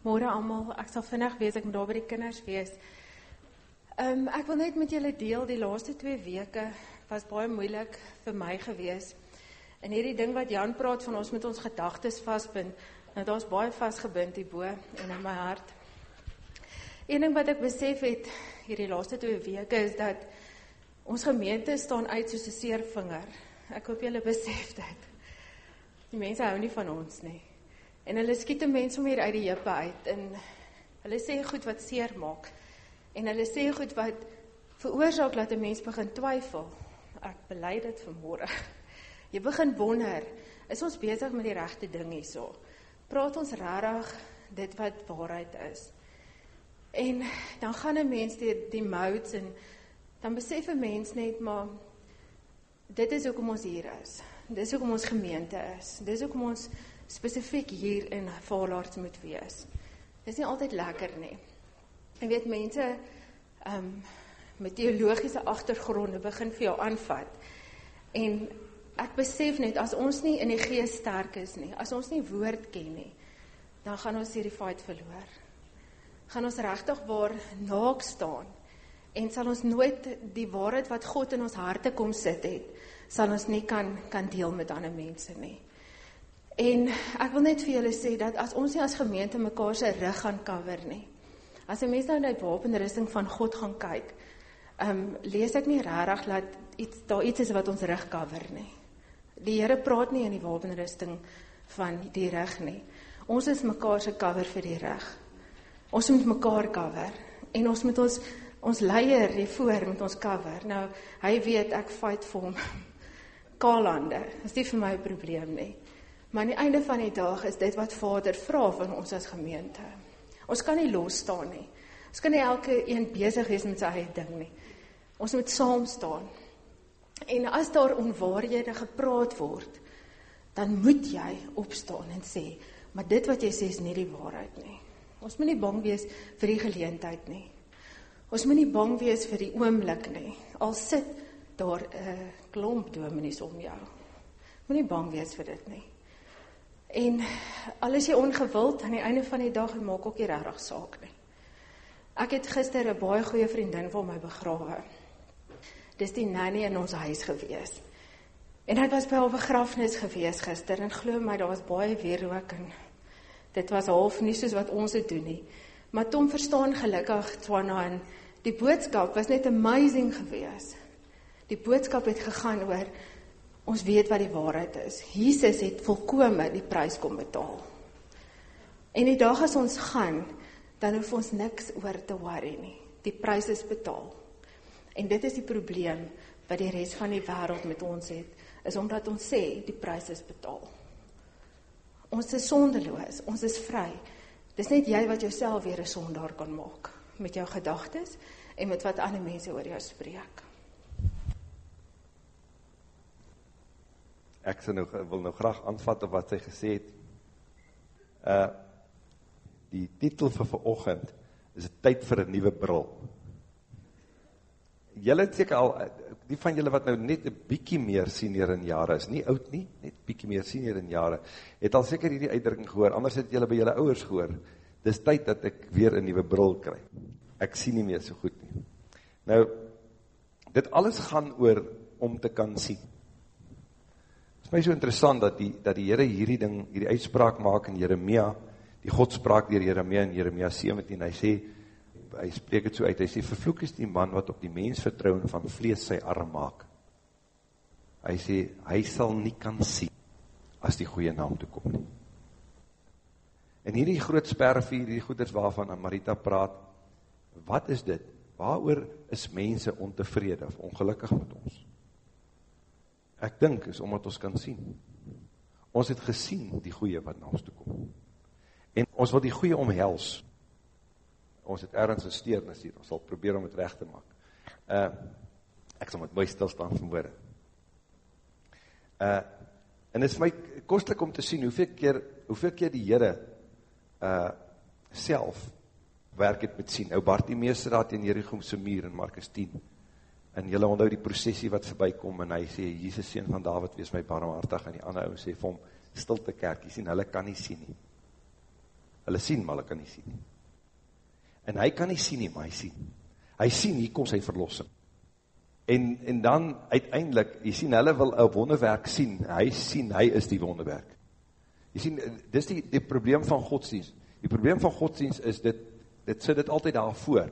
Môre almal, ek sal vinnig wees, ek moet daar by die kinders wees. Um, ek wil net met julle deel die laaste 2 weke was baie moeilik vir my gewees. En hierdie ding wat Jan praat van ons met ons gedagtes vasbind, nou daar's baie vasgebind hierbo en in my hart. Een ding wat ek besef het hierdie laaste 2 weke is dat ons gemeente staan uit soos 'n seervinger. Ek hoop julle besef dit. Die mense hou nie van ons nie. En hulle skiet mense om hier uit die heupe uit en hulle sê goed wat seer maak. En hulle sê goed wat veroorsaak dat 'n mens begin twyfel. Ek bely dit vanmôre. Jy begin wonder, is ons besig met die regte ding hierso? Praat ons regtig dit wat waarheid is? En dan gaan 'n mens deur die modes en dan besef 'n mens net maar dit is hoekom ons hier is. Dis hoekom ons gemeente is. Dis hoekom ons spesifiek hier in Vaalaards moet wees. Dis nie altyd lekker nie. Ek weet mense ehm um, met teologiese agtergronde begin vir jou aanvat. En ek besef net as ons nie in die gees sterk is nie, as ons nie woord ken nie, dan gaan ons hierdie fight verloor. Gaan ons regtig waar naak staan en sal ons nooit die waarheid wat God in ons harte kom sit het, sal ons nie kan kan deel met ander mense nie. En ek wil net vir julle sê dat as ons nie as gemeente mekaar se rug gaan cover nie. As 'n mens nou na die wapenrusting van God gaan kyk, ehm um, lees ek nie regtig dat iets daar iets is wat ons rug cover nie. Die Here praat nie in die wapenrusting van die rug nie. Ons is mekaar se cover vir die rug. Ons moet mekaar cover en ons moet ons ons leier hier voor met ons cover. Nou, hy weet ek fight vir hom. Kaalande. Dis nie vir my 'n probleem nie. Maar aan die einde van die dag is dit wat Vader vra van ons as gemeente. Ons kan nie los staan nie. Ons kan nie elke een besig wees met sy eie ding nie. Ons moet saam staan. En as daar onwaarhede gepraat word, dan moet jy opstaan en sê, maar dit wat jy sê is nie die waarheid nie. Ons moet nie bang wees vir die geleentheid nie. Ons moet nie bang wees vir die oomblik nie. Al sit daar 'n klomp dominees om jou. Moenie bang wees vir dit nie. En al is jy ongewild aan die einde van die dag, maak ook nie regtig saak nie. Ek het gister 'n baie goeie vriendin vir my begrawe. Dis die nanny in ons huis gewees. En hy was by haar begrafnis gewees gister en glo my daar was baie wierook en dit was half nie soos wat ons dit doen nie. Maar Tom verstaan gelukkig Tswana en die boodskap was net amazing gewees. Die boodskap het gegaan oor ons weet wat die waarheid is. Jesus het volkome die prys kom betaal. En die dag as ons gaan, dan hoef ons niks oor te worry nie. Die prys is betaal. En dit is die probleem wat die res van die wêreld met ons het, is omdat ons sê die prys is betaal. Ons is sondeloos, ons is vry. Dis net jy wat jouself weer 'n sondaar kan maak met jou gedagtes en met wat ander mense oor jou spreek. Ek sê nou wil nou graag aanvat op wat sy gesê het. Uh die titel vir vanoggend is tyd vir 'n nuwe bril. Julle het seker al die van julle wat nou net 'n bietjie meer senior in jare is, nie oud nie, net bietjie meer senior in jare, het al seker hierdie uitdrukking gehoor. Anders het julle by julle ouers gehoor. Dis tyd dat ek weer 'n nuwe bril kry. Ek sien nie meer so goed nie. Nou dit alles gaan oor om te kan sien is my so interessant dat die, dat die Heere hierdie ding, hierdie uitspraak maak in Jeremia, die God spraak dier Jeremia in Jeremia 17, hy sê, hy spreek het so uit, hy sê, vervloek is die man wat op die mens vertrouwen van vlees sy arm maak. Hy sê, hy sal nie kan sien, as die goeie naam toekom nie. En hierdie groot sperfie, die goeders waarvan Marita praat, wat is dit? Waar is mense ontevrede of ongelukkig met ons? Ek dink is omdat ons kan sien. Ons het gesien die goeie wat na ons toe kom. En ons wil die goeie omhels. Ons het ergens een steernis hier, ons sal probeer om het weg te maak. Uh, ek sal met my stilstaan vanmorgen. Uh, en het is my kostelijk om te sien hoeveel keer, hoeveel keer die Heere uh, self werk het met sien. Nou Bartimeus raad in Jerichomse muur in Markus 10 en jylle onthou die processie wat voorbij kom, en hy sê, Jesus sien van David, wees my barmhartig, en die ander ou sê, vir hom, stilte kerk, jy sien, hulle kan nie sien nie. Hulle sien, maar hulle kan nie sien nie. En hy kan nie sien nie, maar hy sien. Hy sien, hier kom sy verlossing. En, en dan uiteindelik, jy sien, hulle wil een wonderwerk sien, hy sien, hy is die wonderwerk. Jy sien, dis die, die probleem van godsdienst. Die probleem van godsdienst is, dit, dit sit dit altyd daar voor,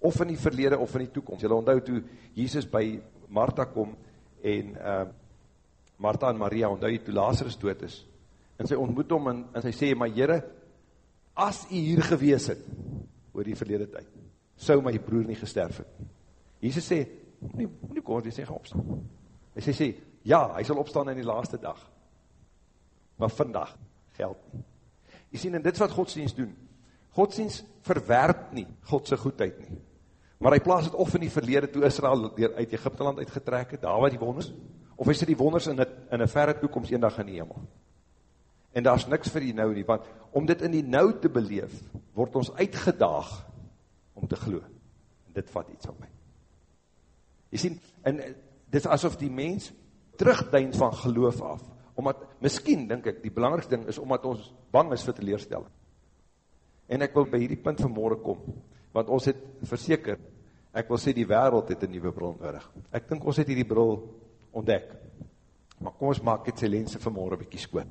of in die verlede, of in die toekomst. Julle onthou toe Jesus by Martha kom, en uh, Martha en Maria, onthou jy toe Lazarus dood is, en sy ontmoet hom, en, en sy sê, maar jyre, as jy hier gewees het, oor die verlede tyd, sou my broer nie gesterf het. Jesus sê, nie, nie kom, hy sê, gaan opstaan. Hy sê, sê, ja, hy sal opstaan in die laaste dag. Maar vandag geld nie. Jy sien, en dit wat godsdienst doen. Godsdienst verwerp nie Godse goedheid nie. Maar hy plaas het of in die verlede toe Israel uit Egypteland uitgetrek het, daar waar die wonders, of hy sê die wonders in een verre toekomst een dag in die hemel. En daar is niks vir die nou nie, want om dit in die nou te beleef, word ons uitgedaag om te glo. En dit vat iets op my. Jy sien, en dit is asof die mens terugdein van geloof af, omdat, miskien, denk ek, die belangrikste ding is omdat ons bang is vir teleerstelling. En ek wil by hierdie punt vanmorgen kom, want ons het verseker, ek wil sê die wereld het een nieuwe bril nodig. Ek dink ons het hierdie bril ontdek, maar kom ons maak het sy lense vanmorgen bykie skoon.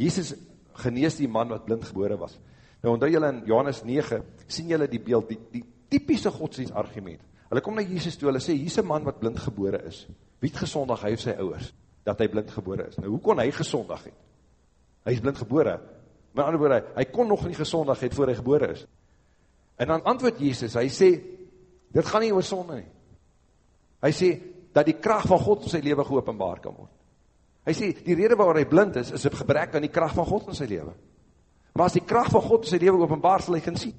Jesus genees die man wat blind gebore was. Nou onthou julle in Johannes 9, sien julle die beeld, die, die typische godsdienst argument. Hulle kom na Jesus toe, hulle sê, hier is een man wat blind gebore is. Wie het gesondag, hy of sy ouwers, dat hy blind gebore is? Nou, hoe kon hy gesondag het? Hy is blind gebore. Met ander woorde, hy kon nog nie gesondag het voor hy gebore is. En dan antwoord Jesus, hy sê, dit gaan nie oor sonde nie. Hy sê, dat die kracht van God in sy leven geopenbaar kan word. Hy sê, die rede waar hy blind is, is op gebrek aan die kracht van God in sy leven. Maar as die kracht van God in sy leven openbaar, sal hy kan sien.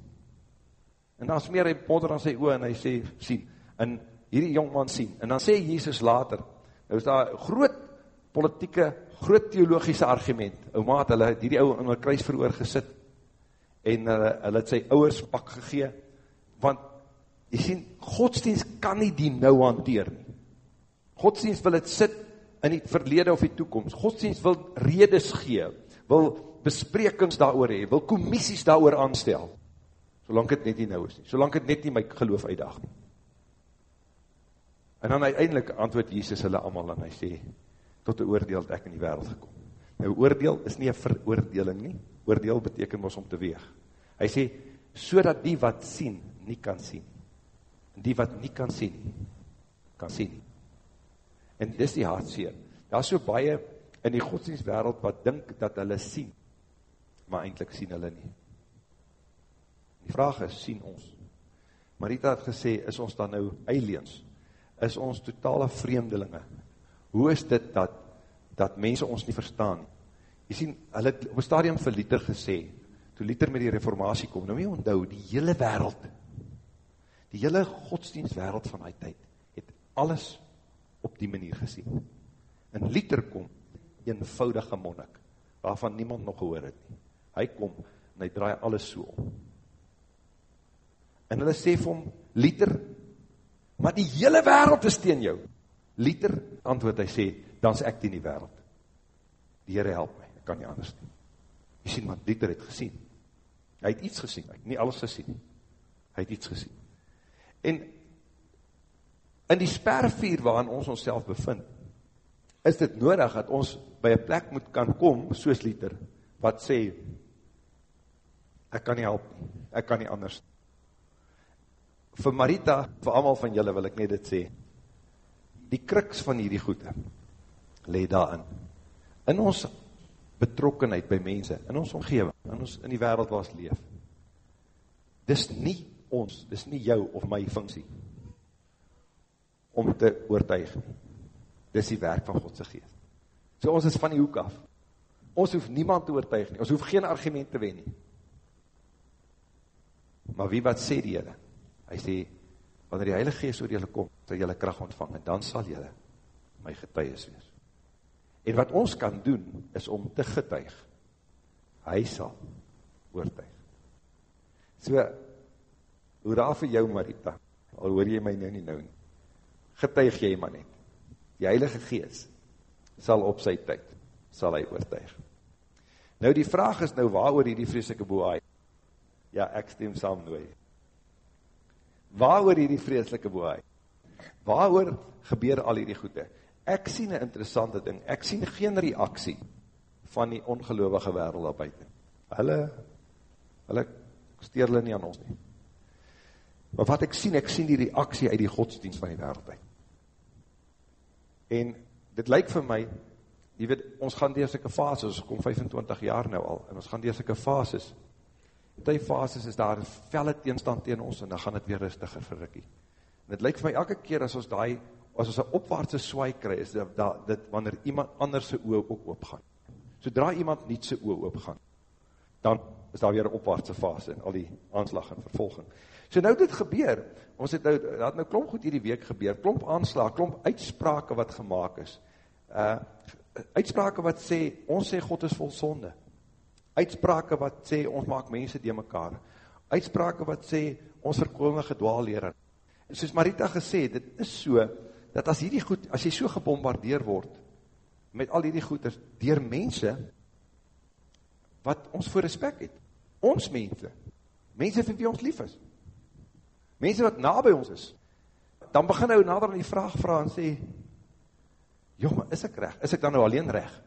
En dan smeer hy modder aan sy oor en hy sê, sien. En hierdie jongman sien. En dan sê Jesus later, nou is daar groot politieke, groot theologische argument. Ou maat, hulle het hierdie ou in my kruis veroor gesit en hulle, hulle het sy ouwers pak gegee, want, jy sien, godsdienst kan nie die nou hanteer nie. Godsdienst wil het sit in die verlede of die toekomst. Godsdienst wil redes gee, wil besprekings daar oor hee, wil commissies daar oor aanstel, solang het net nie nou is nie, solang het net nie my geloof uitdag nie. En dan uiteindelik antwoord Jesus hulle allemaal en hy sê, tot die oordeel het ek in die wereld gekom. Nou oordeel is nie een veroordeling nie, oordeel beteken ons om te weeg. Hy sê, so die wat sien, nie kan sien, en die wat nie kan sien, kan sien nie. En dis die hartseer. Daar is so baie in die godsdienstwereld wat dink dat hulle sien, maar eindelijk sien hulle nie. Die vraag is, sien ons? Marita het gesê, is ons dan nou aliens? Is ons totale vreemdelinge? Hoe is dit dat, dat mense ons nie verstaan? Jy sien, hulle het op een stadium vir Luther gesê, toe Luther met die reformatie kom, nou jy onthou, die hele wereld, die hele godsdienstwereld van die tyd, het alles op die manier gesien. En Luther kom, eenvoudige monnik, waarvan niemand nog gehoor het nie. Hy kom, en hy draai alles so om. En hulle sê vir hom, Luther, maar die hele wereld is teen jou. Luther, antwoord hy sê, dan is ek teen die wereld. Die Heere help my, ek kan nie anders nie. Jy sien, want Luther het gesien. Hy het iets gesien, hy het nie alles gesien. Hy het iets gesien. En in die spervuur waarin ons ons bevind, is dit nodig dat ons by een plek moet kan kom, soos Luther, wat sê, ek kan nie help, ek kan nie anders. Vir Marita, vir allemaal van julle wil ek net dit sê, die kriks van hierdie goede, le daarin, in ons betrokkenheid by mense, in ons omgeving, in, ons, in die wereld waar ons leef, dis nie ons, dis nie jou of my funksie, om te oortuig. Dis die werk van Godse geest. So ons is van die hoek af. Ons hoef niemand te oortuig nie. Ons hoef geen argument te wen nie. Maar wie wat sê die Heere? Hy sê, wanneer die Heilige Geest oor julle kom, sal julle kracht ontvang, en dan sal julle my getuies wees. En wat ons kan doen, is om te getuig. Hy sal oortuig. So, hoe raar vir jou, Marita? Al hoor jy my nou nie nou nie getuig jy maar net. Die Heilige Gees sal op sy tyd, sal hy oortuig. Nou die vraag is nou, waar oor die vreselike boaai? Ja, ek stem saam nooi. Waar oor die vreselike boaai? Waar oor gebeur al die goede? Ek sien een interessante ding, ek sien geen reaksie van die ongeloofige wereld daar buiten. Hulle, hulle steer hulle nie aan ons nie. Maar wat ek sien, ek sien die reaksie uit die godsdienst van die wereld uit. En dit lyk vir my, jy weet, ons gaan door syke fases, ons kom 25 jaar nou al, en ons gaan door syke fases, die fases is daar felle teenstand tegen ons, en dan gaan het weer rustiger vir Rikkie. En het lyk vir my, elke keer as ons die, as ons een opwaartse swaai krijg, is dat, dat, dit wanneer iemand anders sy oog ook opgaan. Zodra iemand niet sy oog opgaan, dan is daar weer een opwaartse fase, en al die aanslag en vervolging. So nou dit gebeur, ons het nou, dat nou klomp goed hierdie week gebeur, klomp aanslag, klomp uitsprake wat gemaakt is, uh, uitsprake wat sê, ons sê God is vol sonde, uitsprake wat sê, ons maak mense die mekaar, uitsprake wat sê, ons verkoelme gedwaal leren, soos Marita gesê, dit is so, dat as hierdie goed, as jy so gebombardeer word, met al hierdie goeders, dier mense, wat ons voor respect het, ons mense, mense vir wie ons lief is, mense wat na by ons is, dan begin nou nader aan die vraag vraag en sê, joh, maar is ek recht? Is ek dan nou alleen recht?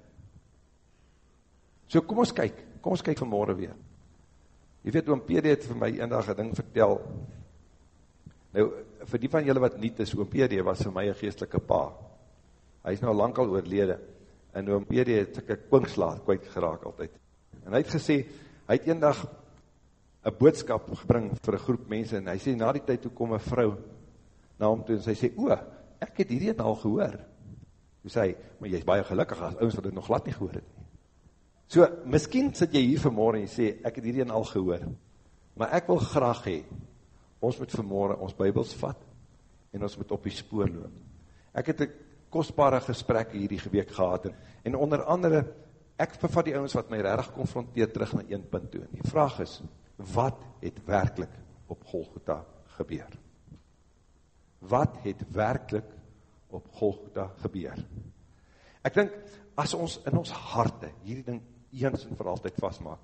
So kom ons kyk, kom ons kyk vanmorgen weer. Je weet, oom PD het vir my eendag een ding vertel, nou, vir die van julle wat niet is, oom PD was vir my een geestelike pa. Hy is nou lang al oorlede, en oom PD het ek kwinkslaat kwijt geraak altyd. En hy het gesê, hy het eendag een boodskap gebring vir een groep mense, en hy sê, na die tyd toe kom een vrou na hom toe, en sy sê, o, ek het hierdie al gehoor. Toe sê hy, maar jy is baie gelukkig as ons wat dit nog glad nie gehoor het nie. So, miskien sit jy hier vanmorgen en jy sê, ek het hierdie al gehoor, maar ek wil graag hee, ons moet vanmorgen ons bybels vat, en ons moet op die spoor loop. Ek het een kostbare gesprek hierdie geweek gehad, en, en onder andere, ek bevat die ouwens wat my redig confronteer terug na een punt toe, en die vraag is, wat het werkelijk op Golgotha gebeur? Wat het werkelijk op Golgotha gebeur? Ek dink, as ons in ons harte hierdie ding eens en vir altyd vastmaak,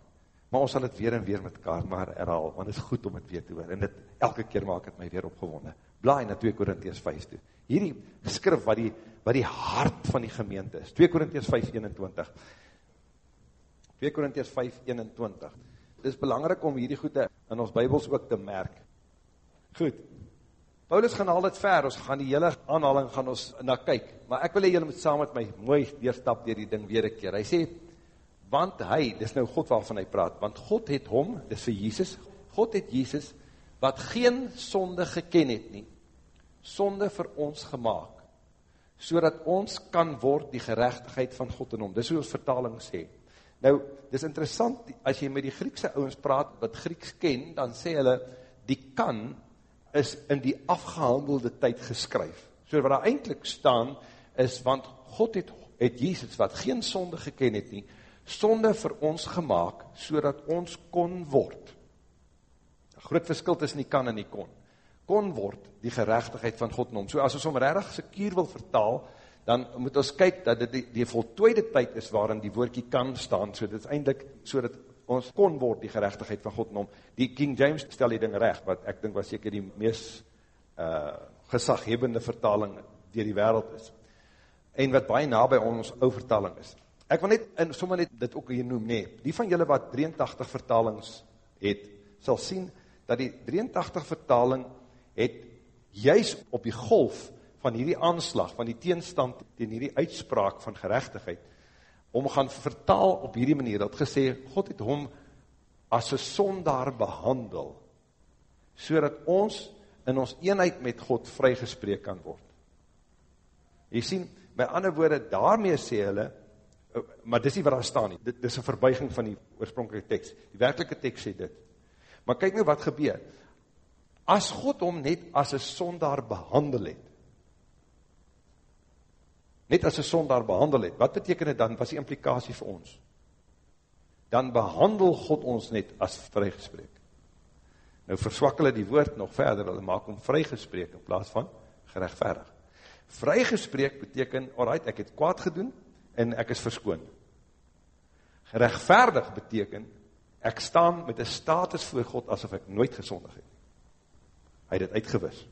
maar ons sal het weer en weer met elkaar maar herhaal, want het is goed om het weer te hoor, en dit, elke keer maak het my weer opgewonde. Blaai na 2 Korinties 5 toe. Hierdie skrif wat die, wat die hart van die gemeente is, 2 Korinties 5, 21. 2 Korinties 5, 21 dit is belangrijk om hierdie goede in ons bybels ook te merk. Goed, Paulus gaan al het ver, ons gaan die hele aanhaling gaan ons na kyk, maar ek wil hier met saam met my mooi deurstap dier die ding weer een keer. Hy sê, want hy, dis nou God waarvan hy praat, want God het hom, dis vir Jesus, God het Jesus, wat geen sonde geken het nie, sonde vir ons gemaakt, so ons kan word die gerechtigheid van God in hom. Dis hoe ons vertaling sê. Nou, dit is interessant, as jy met die Griekse ouwens praat, wat Grieks ken, dan sê hulle, die kan is in die afgehandelde tyd geskryf. So wat daar eindelijk staan, is, want God het, het Jesus, wat geen sonde geken het nie, sonde vir ons gemaakt, so ons kon word. Een groot verskil tussen die kan en die kon. Kon word die gerechtigheid van God noem. So as ons om rerig sekier wil vertaal, dan moet ons kyk dat dit die, die voltooide tyd is waarin die woordkie kan staan, so dit is eindelijk so dat ons kon word die gerechtigheid van God noem. Die King James stel die ding recht, wat ek dink was seker die meest uh, gesaghebende vertaling dier die wereld is. En wat baie na by ons ou vertaling is. Ek wil net, en sommer net dit ook hier noem, nee, die van julle wat 83 vertalings het, sal sien, dat die 83 vertaling het juist op die golf van hierdie aanslag, van die teenstand tegen hierdie uitspraak van gerechtigheid, om gaan vertaal op hierdie manier, dat gesê, God het hom as een sondaar behandel, so ons in ons eenheid met God vrygespreek kan word. Jy sien, by ander woorde, daarmee sê hulle, maar dis nie wat daar staan nie, dit is een verbuiging van die oorspronkelike tekst, die werkelike tekst sê dit. Maar kyk nou wat gebeur, as God hom net as een sondaar behandel het, net as een sondaar behandel het, wat beteken het dan, wat is die implikatie vir ons? Dan behandel God ons net as vrygespreek. Nou verswak hulle die woord nog verder, hulle maak om vrygespreek in plaas van gerechtvaardig. Vrygespreek beteken, alright, ek het kwaad gedoen, en ek is verskoon. Rechtvaardig beteken, ek staan met een status voor God, asof ek nooit gesondig het. Hy het het uitgewis.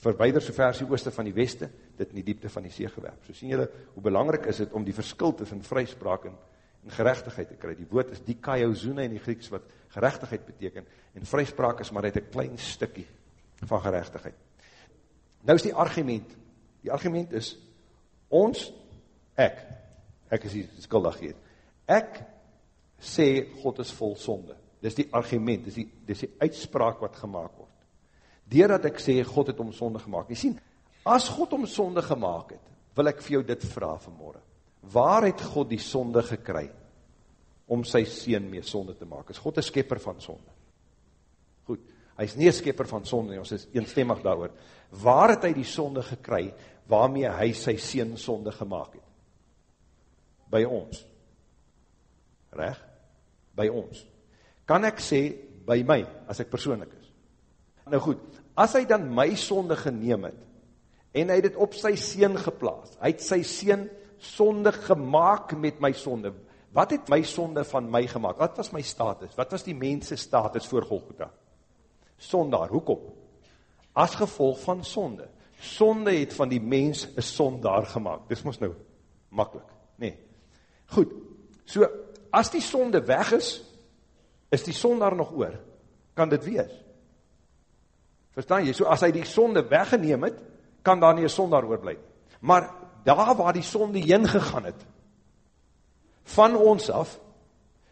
Verweider so ver as die ooste van die weste, dit in die diepte van die see gewerp. So sien julle, hoe belangrijk is het om die verskil tussen vryspraak en, en gerechtigheid te kry. Die woord is die kaiozune in die Grieks, wat gerechtigheid beteken, en vryspraak is maar net een klein stukkie van gerechtigheid. Nou is die argument, die argument is, ons, ek, ek is die skuldig hier, ek sê God is vol sonde. Dis die argument, dis die, dis die uitspraak wat gemaakt word. Deerdat ek sê God het om sonde gemaakt. Jy sien, as God om sonde gemaakt het, wil ek vir jou dit vraag vanmorgen. Waar het God die sonde gekry om sy seen mee sonde te maak? Is God een skepper van sonde? Goed, hy is nie een skepper van sonde, ons is eenstemmig daar Waar het hy die sonde gekry waarmee hy sy seen sonde gemaakt het? By ons. Reg? By ons. Kan ek sê, by my, as ek persoonlik is? Nou goed, as hy dan my sonde geneem het, en hy het het op sy seen geplaas, hy het sy seen sonde gemaakt met my sonde, wat het my sonde van my gemaakt? Wat was my status? Wat was die mense status voor Golgotha? Sondaar, hoekom? As gevolg van sonde. Sonde het van die mens een sondaar gemaakt. Dis moest nou makkelijk, nee. Goed, so, as die sonde weg is, is die sondaar nog oor? Kan dit wees? Verstaan jy? So as hy die sonde weggeneem het, kan daar nie een sondaar oorblij. Maar daar waar die sonde heen gegaan het, van ons af,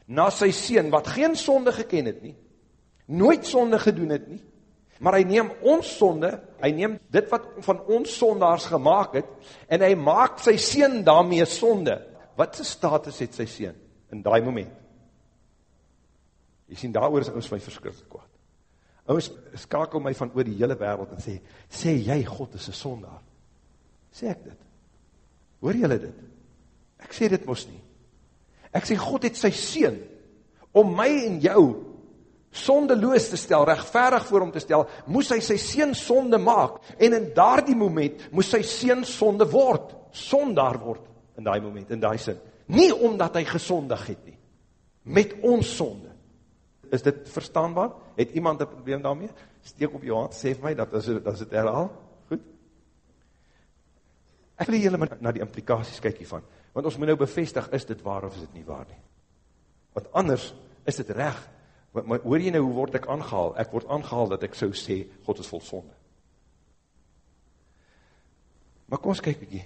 na sy sien, wat geen sonde geken het nie, nooit sonde gedoen het nie, maar hy neem ons sonde, hy neem dit wat van ons sondaars gemaakt het, en hy maak sy sien daarmee sonde. Wat sy status het sy sien, in die moment? Jy sien, daar is ons my verskrikkelijk kwaad. Ons skakel my van oor die hele wereld en sê, sê jy God is een sondaar? Sê ek dit? Hoor jylle dit? Ek sê dit mos nie. Ek sê God het sy sien om my en jou sondeloos te stel, rechtverig voor hom te stel, moes hy sy sien sonde maak, en in daardie moment moes sy sien sonde word, sondaar word, in die moment, in die sin. Nie omdat hy gesondig het nie, met ons sonde. Is dit verstaanbaar? Het iemand een probleem daarmee? Steek op jou hand, sê vir my, dat is, dat is het herhaal. Goed? Ek wil julle na die implikaties kyk hiervan, want ons moet nou bevestig, is dit waar of is dit nie waar nie? Want anders is dit recht, maar, maar hoor jy nou, hoe word ek aangehaal? Ek word aangehaal dat ek so sê, God is vol sonde. Maar kom ons kyk bykie,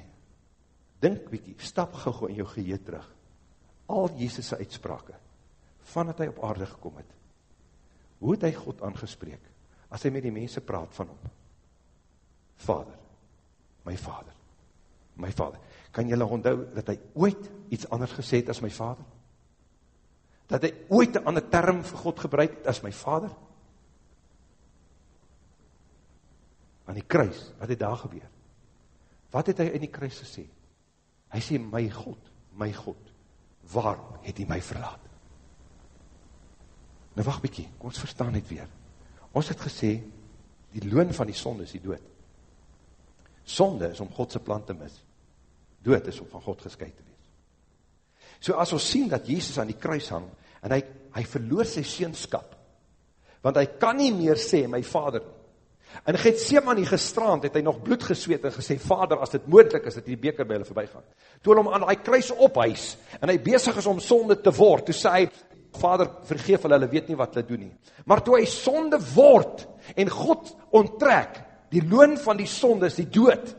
dink bykie, stap gauw in jou geheer terug, al Jesus' uitsprake, van dat hy op aarde gekom het, hoe het hy God aangespreek, as hy met die mense praat van hom? Vader, my vader, my vader. Kan jylle onthou, dat hy ooit iets anders gesê het as my vader? Dat hy ooit een ander term vir God gebruik het as my vader? Aan die kruis, wat het daar gebeur? Wat het hy in die kruis gesê? Hy sê, my God, my God, waarom het hy my verlaat? Nou wacht bykie, kom ons verstaan net weer. Ons het gesê, die loon van die sonde is die dood. Sonde is om Godse plan te mis. Dood is om van God geskyk te wees. So as ons sien dat Jezus aan die kruis hang, en hy, hy verloor sy seenskap, want hy kan nie meer sê, my vader, en seeman nie gestraand, het hy nog bloed gesweet en gesê, vader, as dit moeilijk is, dat die beker by hulle voorbij gaan. Toe hom aan die kruis ophuis, en hy bezig is om sonde te word, toe sê hy, Vader, vergeef hulle, hulle weet nie wat hulle doen nie. Maar toe hy sonde word, en God onttrek, die loon van die sonde is die dood,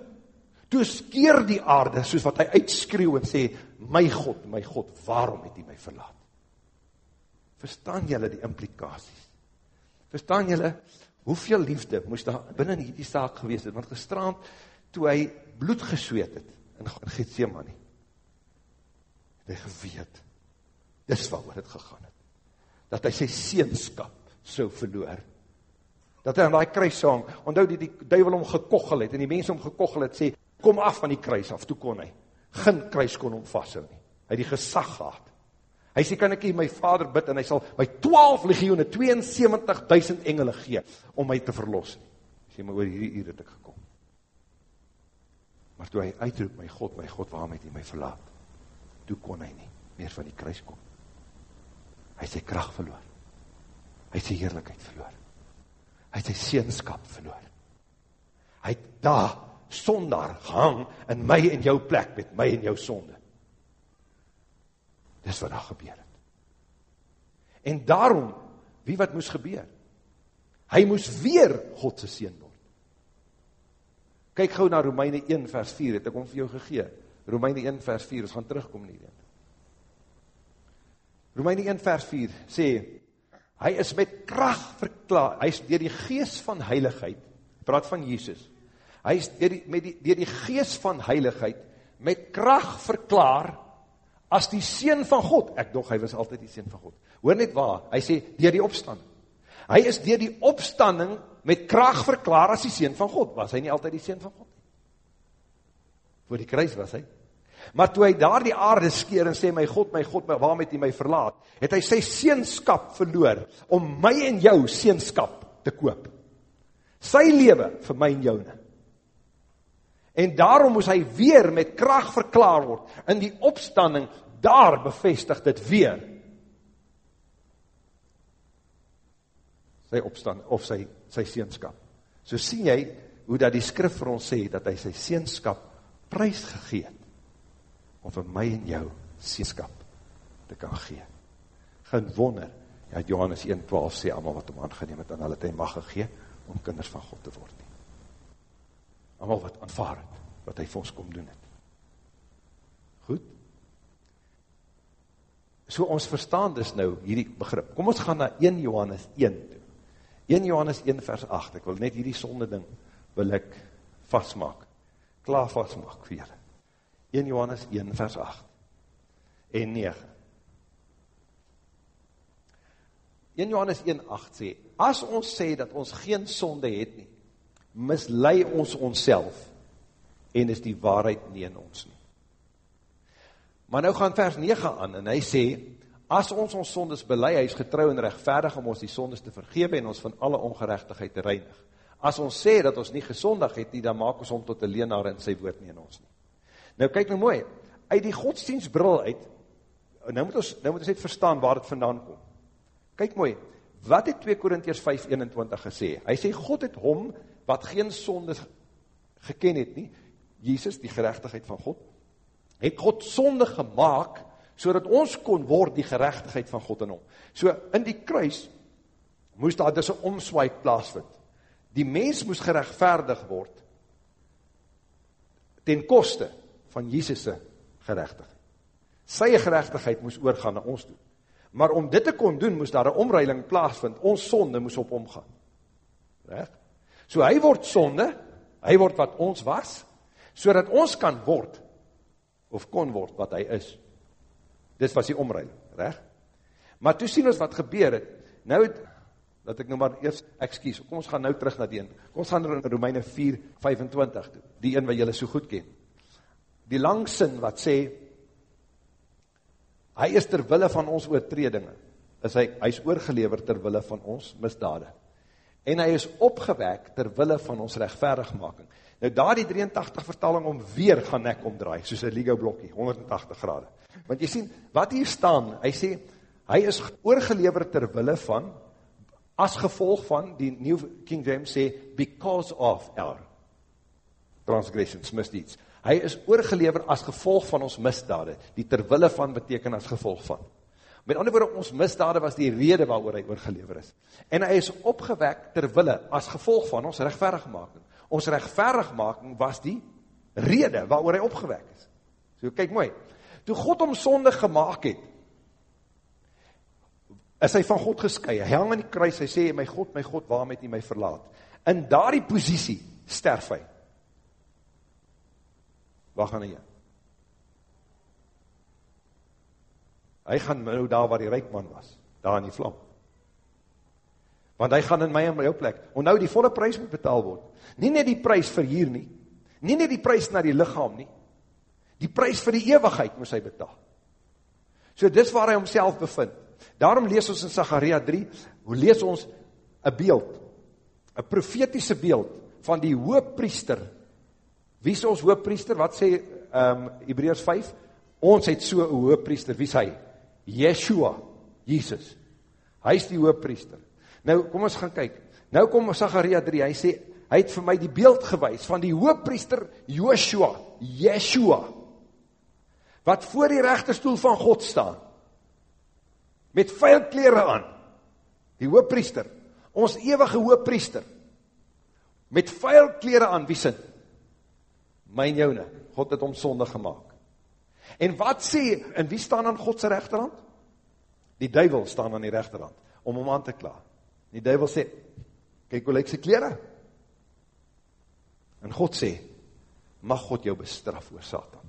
toe skeer die aarde, soos wat hy uitskreeuw en sê, my God, my God, waarom het hy my verlaat? Verstaan jylle die implikaties? Verstaan jylle, hoeveel liefde moest daar binnen die saak gewees het, want gestraand, toe hy bloed gesweet het, in Gethsemane, het hy geweet, Dis wat oor het gegaan het. Dat hy sy seenskap so verloor. Dat hy aan die kruis hang, onthou die, die duivel om gekochel het, en die mens om gekochel het, sê, kom af van die kruis af, toe kon hy. Geen kruis kon hom vasthou nie. Hy het die gesag gehad. Hy sê, kan ek hier my vader bid, en hy sal my 12 legioene, 72.000 engele gee, om my te verlos. Hy sê, maar oor hierdie uur het ek gekom. Maar toe hy uitroep, my God, my God, waarom het hy my verlaat? Toe kon hy nie meer van die kruis kom. Hy sy kracht verloor. Hy sy heerlijkheid verloor. Hy sy seenskap verloor. Hy het daar sondaar gehang in my en jou plek met my en jou sonde. Dis wat daar gebeur het. En daarom, wie wat moes gebeur? Hy moes weer Godse seen word. Kyk gauw na Romeine 1 vers 4, het ek om vir jou gegee. Romeine 1 vers 4, ons gaan terugkom nie. Romeine 1 vers 4 sê, hy is met kracht verklaar, hy is dier die geest van heiligheid, praat van Jesus, hy is dier die, met die, dier die geest van heiligheid, met kracht verklaar, as die Seen van God, ek dog, hy was altyd die Seen van God, hoor net waar, hy sê, dier die opstanding, hy is dier die opstanding, met kracht verklaar as die Seen van God, was hy nie altyd die Seen van God? Voor die kruis was hy, Maar toe hy daar die aarde skeer en sê, my God, my God, my, waarom het hy my verlaat? Het hy sy seenskap verloor, om my en jou seenskap te koop. Sy leven vir my en jou nie. En daarom moes hy weer met kracht verklaar word, in die opstanding, daar bevestig dit weer. Sy opstanding, of sy, sy seenskap. So sien jy, hoe dat die skrif vir ons sê, dat hy sy seenskap prijs gegeet om vir my en jou seenskap te kan gee. Geen wonder, ja, Johannes 1,12 sê, allemaal wat om aangeneem het, en hulle het hy mag gegee, om kinders van God te word nie. Allemaal wat aanvaar het, wat hy vir ons kom doen het. Goed? So ons verstaan dus nou hierdie begrip. Kom ons gaan na 1 Johannes 1 toe. 1 Johannes 1 vers 8, ek wil net hierdie sonde ding, wil ek vastmaak, klaar vastmaak vir julle. 1 Johannes 1 vers 8 en 9. 1 Johannes 1 8 sê, as ons sê dat ons geen sonde het nie, mislei ons ons en is die waarheid nie in ons nie. Maar nou gaan vers 9 aan en hy sê, as ons ons sondes belei, hy is getrouw en rechtvaardig om ons die sondes te vergewe en ons van alle ongerechtigheid te reinig. As ons sê dat ons nie gezondig het nie, dan maak ons om tot een leenaar in sy woord nie in ons nie. Nou kyk nou mooi, uit die godsdienstbril uit, nou moet ons, nou moet ons net verstaan waar het vandaan kom. Kyk mooi, wat het 2 Korintiërs 5:21 gesê? Hy sê God het hom wat geen sonde geken het nie, Jesus, die geregtigheid van God, het God sonde gemaak sodat ons kon word die geregtigheid van God in hom. So in die kruis moes daar dus 'n omswaai plaasvind. Die mens moes geregverdig word ten koste van Jesus' gerechtigheid. Sy gerechtigheid moes oorgaan na ons toe. Maar om dit te kon doen, moes daar een omreiling plaasvind, ons sonde moes op omgaan. Recht? So hy word sonde, hy word wat ons was, so dat ons kan word, of kon word wat hy is. Dit was die omreiling, recht? Maar toe sien ons wat gebeur het, nou het, dat ek nou maar eerst, excuse, kom ons gaan nou terug na die een, kom ons gaan na Romeine 4, 25 toe, die een wat jylle so goed ken. Die lang sin wat sê, hy is terwille van ons oortredinge, is hy, hy is oorgelever terwille van ons misdade, en hy is opgewek terwille van ons rechtverigmaking. Nou daar die 83 vertaling om weer gaan nek omdraai, soos een Lego blokkie, 180 grade. Want jy sien, wat hier staan, hy sê, hy is oorgelever terwille van, as gevolg van, die New King James sê, because of our transgressions, misdeeds. Hy is oorgelever as gevolg van ons misdade. Die terwille van beteken as gevolg van. Met ander woorde, ons misdade was die rede waaroor hy oorgelever is. En hy is opgewek terwille as gevolg van ons rechtverigmaking. Ons rechtverigmaking was die rede waaroor hy opgewek is. So kyk mooi. Toe God om sonde gemaakt het, is hy van God geskei. Hy hang in die kruis, hy sê, my God, my God, waarom het hy my verlaat? In daar die posiesie sterf hy. Waar gaan hy heen? Hy gaan nou daar waar die reikman was, daar in die vlam. Want hy gaan in my en my jou plek. En nou die volle prijs moet betaal word. Nie net die prijs vir hier nie, nie net die prijs na die lichaam nie, die prijs vir die eeuwigheid moes hy betaal. So dis waar hy homself bevind. Daarom lees ons in Sagaria 3, hoe lees ons een beeld, een profetiese beeld van die hooppriester Wie is ons hooppriester? Wat sê um, Hebreërs 5? Ons het so een hooppriester. Wie is hy? Yeshua, Jesus. Hy is die hoogpriester. Nou, kom ons gaan kyk. Nou kom Sagaria 3, hy sê, hy het vir my die beeld gewys van die hoogpriester Joshua, Yeshua, wat voor die rechterstoel van God staan, met vuilkleren aan, die hoogpriester, ons eeuwige hoogpriester, met vuilkleren aan, wie sin? My en joune, God het om sonde gemaakt. En wat sê, en wie staan aan Godse rechterhand? Die duivel staan aan die rechterhand, om hom aan te klaar. Die duivel sê, kyk hoe lyk sy kleren. En God sê, mag God jou bestraf oor Satan.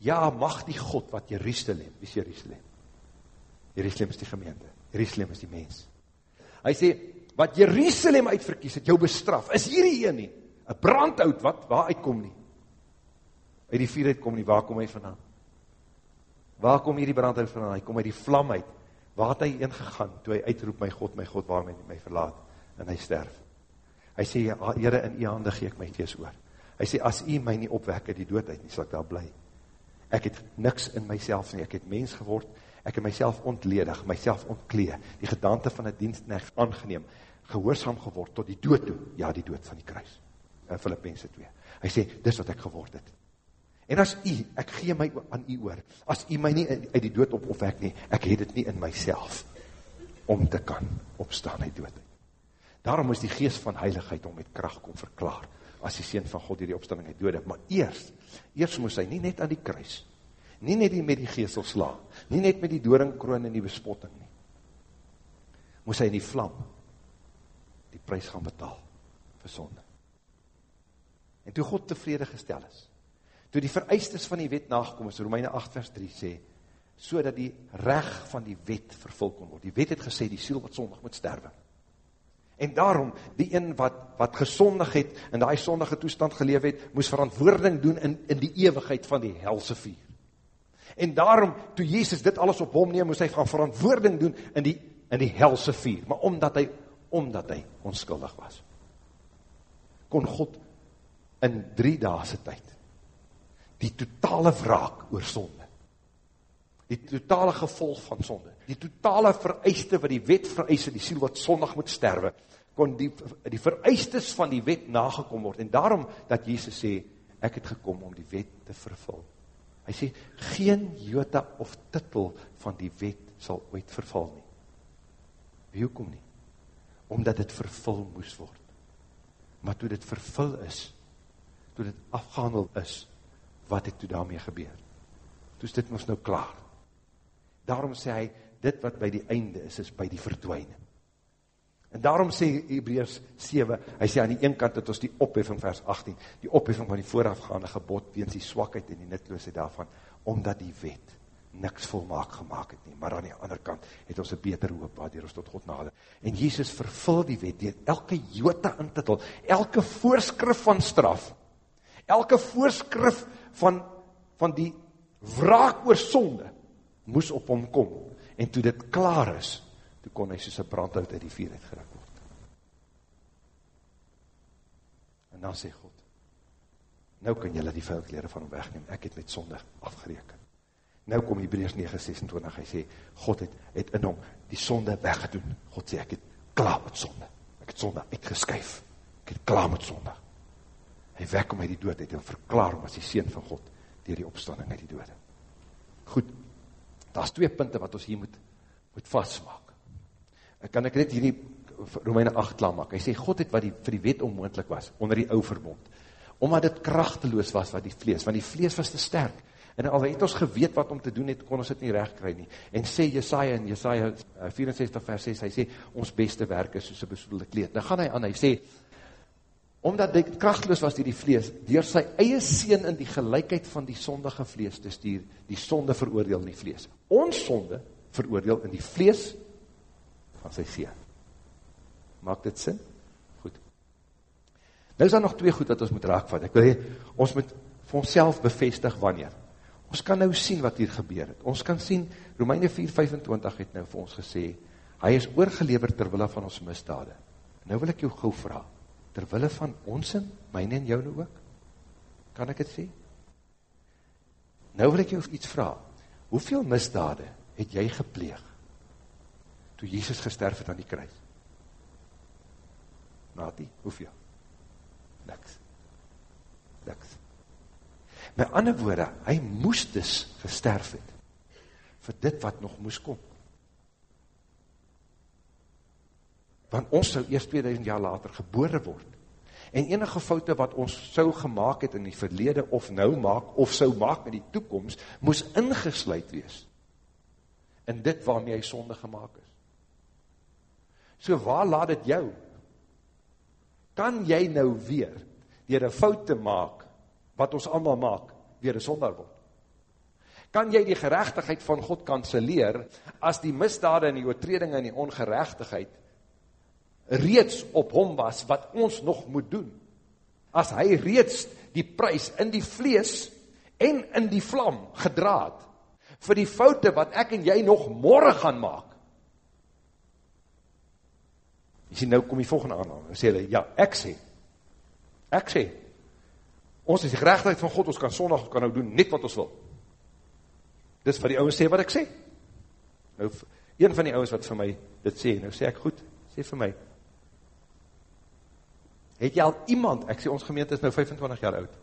Ja, mag die God wat Jerusalem, wie is Jerusalem? Jerusalem is die gemeente, Jerusalem is die mens. Hy sê, wat Jerusalem uitverkies het, jou bestraf, is hierdie een nie, een brandhout, wat, waar uitkom nie? Uit die vuur uitkom nie, waar kom hy vandaan? Waar kom hierdie brandhout vandaan? Hy kom uit die vlam uit, waar het hy ingegaan, toe hy uitroep, my God, my God, waarom hy my verlaat, en hy sterf. Hy sê, Heere, in die hande gee ek my gees oor. Hy sê, as jy my nie opwek die dood uit nie, sal ek daar bly. Ek het niks in myself nie, ek het mens geword, ek het myself ontledig, myself ontklee, die gedante van die dienstnecht aangeneem, gehoorzaam geword tot die dood toe, ja, die dood van die kruis, in Filippense 2. Hy sê, dis wat ek geword het. En as jy, ek gee my aan jy oor, as jy my nie uit die dood op opwek nie, ek het het nie in myself, om te kan opstaan uit dood. Daarom is die geest van heiligheid om met kracht kom verklaar, as die Seen van God die opstanding uit dood. Maar eerst, eerst moes hy nie net aan die kruis, nie net met die geestel sla, nie net met die dooringkroon en die bespotting nie, moes hy in die vlam die prijs gaan betaal vir sonde. En toe God tevrede gestel is, toe die vereistes van die wet nagekom is, Romeine 8 vers 3 sê, so dat die reg van die wet vervul kon word. Die wet het gesê, die siel wat sondig moet sterwe. En daarom, die een wat, wat gesondig het, en die sondige toestand geleef het, moes verantwoording doen in, in die eeuwigheid van die helse vier. En daarom, toe Jezus dit alles op hom neem, moes hy van verantwoording doen in die, in die helse vier. Maar omdat hy, omdat hy onskuldig was, kon God in drie daase tyd die totale wraak oor sonde. Die totale gevolg van sonde. Die totale vereiste wat die wet vereiste, die siel wat sondig moet sterwe, kon die, die vereistes van die wet nagekom word. En daarom dat Jezus sê, ek het gekom om die wet te vervul. Hy sê, geen jota of titel van die wet sal ooit vervul nie. Wie hoekom nie? Omdat het vervul moes word. Maar toe dit vervul is, toe dit afgehandel is, wat het toe daarmee gebeur? Toe is dit ons nou klaar. Daarom sê hy, dit wat by die einde is, is by die verdwijning. En daarom sê Hebreërs 7, hy sê aan die een kant het ons die opheffing vers 18, die opheffing van die voorafgaande gebod, weens die swakheid en die nutloosheid daarvan, omdat die wet niks volmaak gemaakt het nie, maar aan die ander kant het ons een beter hoop, waardoor ons tot God nader. En Jezus vervul die wet, die elke jota in titel, elke voorskrif van straf, elke voorskrif van, van die wraak oor sonde moes op hom kom. En toe dit klaar is, toe kon hy soos een brandhout uit die vier uitgerik word. En dan sê God, nou kan jylle die vuilkleren van hom wegneem, ek het met sonde afgereken. Nou kom Hebreus 9:26, hy sê, God het, het in hom die sonde weggedoen. God sê, ek het klaar met sonde. Ek het sonde uitgeskyf. Ek het klaar met sonde hy wek om uit die dood uit en verklaar om as die Seen van God dier die opstanding uit die dode. Goed, daar is twee punte wat ons hier moet, moet vastmaak. Ek kan ek net hierdie Romeine 8 klaar maak. Hy sê, God het wat die, vir die wet onmoendlik was, onder die ou verbond, omdat dit krachteloos was wat die vlees, want die vlees was te sterk, en al het ons geweet wat om te doen het, kon ons het nie recht kry nie, en sê Jesaja in Jesaja 64 vers 6, hy sê, ons beste werk is soos een besoedelde kleed. Nou gaan hy aan, hy sê, omdat dit krachtloos was die die vlees, door sy eie seen in die gelijkheid van die sondige vlees te stuur, die sonde veroordeel in die vlees. Ons sonde veroordeel in die vlees van sy seen. Maak dit sin? Goed. Nou is daar nog twee goed wat ons moet raakvat. Ek wil hee, ons moet vir ons bevestig wanneer. Ons kan nou sien wat hier gebeur het. Ons kan sien, Romeine 4,25 het nou vir ons gesê, hy is oorgeleverd terwille van ons misdade. Nou wil ek jou gauw vraag, terwille van ons en myne en jou nou ook? Kan ek het sê? Nou wil ek jou iets vraag. Hoeveel misdade het jy gepleeg toe Jesus gesterf het aan die kruis. Natie, hoeveel? Niks. Niks. Met ander woorde, hy moes dus gesterf het, vir dit wat nog moes kom. Want ons sou eerst 2000 jaar later gebore word, en enige foute wat ons sou gemaakt het in die verlede, of nou maak, of sou maak in die toekomst, moes ingesluid wees, in dit waarmee hy sonde gemaakt is. So waar laat het jou? Kan jy nou weer, dier een fout te maak, wat ons allemaal maak, weer een sonder word? Kan jy die gerechtigheid van God kanseleer, as die misdade en die oortreding en die ongerechtigheid, reeds op hom was, wat ons nog moet doen? As hy reeds die prijs in die vlees, en in die vlam gedraad, vir die foute wat ek en jy nog morgen gaan maak, Jy sê, nou kom die volgende aanhaal. Dan sê hulle, ja, ek sê. Ek sê. Ons is die gerechtigheid van God, ons kan sondag, ons kan nou doen net wat ons wil. Dis wat die ouwens sê wat ek sê. Nou, een van die ouwens wat vir my dit sê, nou sê ek goed, sê vir my. Het jy al iemand, ek sê ons gemeente is nou 25 jaar oud,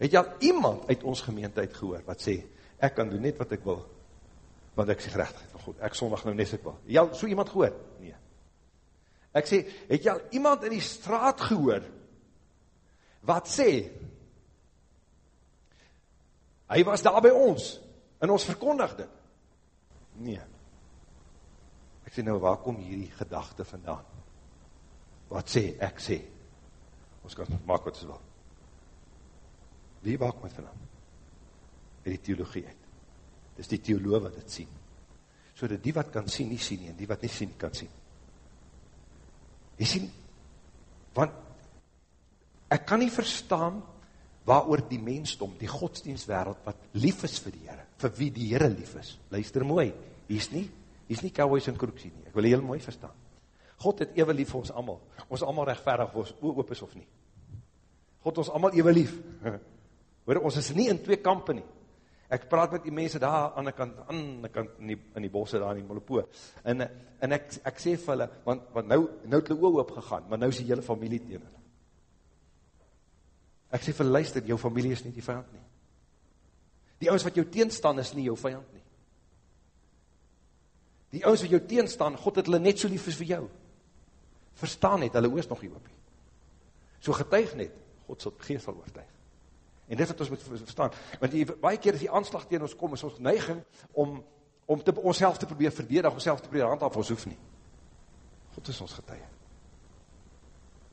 het jy al iemand uit ons gemeente uitgehoor wat sê, ek kan doen net wat ek wil, want ek sê gerechtigheid van God, ek sondag nou wat ek wil. Jy al so iemand gehoor? Nee. Ek sê, het jy al iemand in die straat gehoor, wat sê, hy was daar by ons, en ons verkondig dit? Nee. Ek sê nou, waar kom hierdie gedachte vandaan? Wat sê, ek sê, ons kan maak wat ons wil. Wie waar kom het vandaan? In die theologie uit. Dit is die theoloog wat het sien. So dat die wat kan sien, nie sien nie, en die wat nie sien, kan sien. Jy sien, want ek kan nie verstaan waar oor die mensdom, die godsdienstwereld, wat lief is vir die Heere, vir wie die Heere lief is. Luister mooi, hier is nie, hier is nie cowboys en kroeksie nie, ek wil heel mooi verstaan. God het ewe lief vir ons allemaal, ons allemaal rechtverig, of ons oop is of nie. God ons allemaal ewe lief. Hoor, ons is nie in twee kampen nie. Ek praat met die mense daar aan die kant, aan die kant in die, in die bosse daar in die Molopo. En, en ek, ek sê vir hulle, want, want nou, nou het hulle oog opgegaan, maar nou is die hele familie tegen hulle. Ek sê vir hulle, luister, jou familie is nie die vijand nie. Die ouds wat jou teenstaan is nie jou vijand nie. Die ouds wat jou teenstaan, God het hulle net so lief vir jou. Verstaan net, hulle oos nog nie op nie. So getuig net, God sal geest sal oortuig. En dit wat ons moet verstaan, want die, baie keer as die aanslag tegen ons kom, is ons neiging om, om te, ons te probeer verdedig, ons te probeer handhaf, ons hoef nie. God is ons getuie.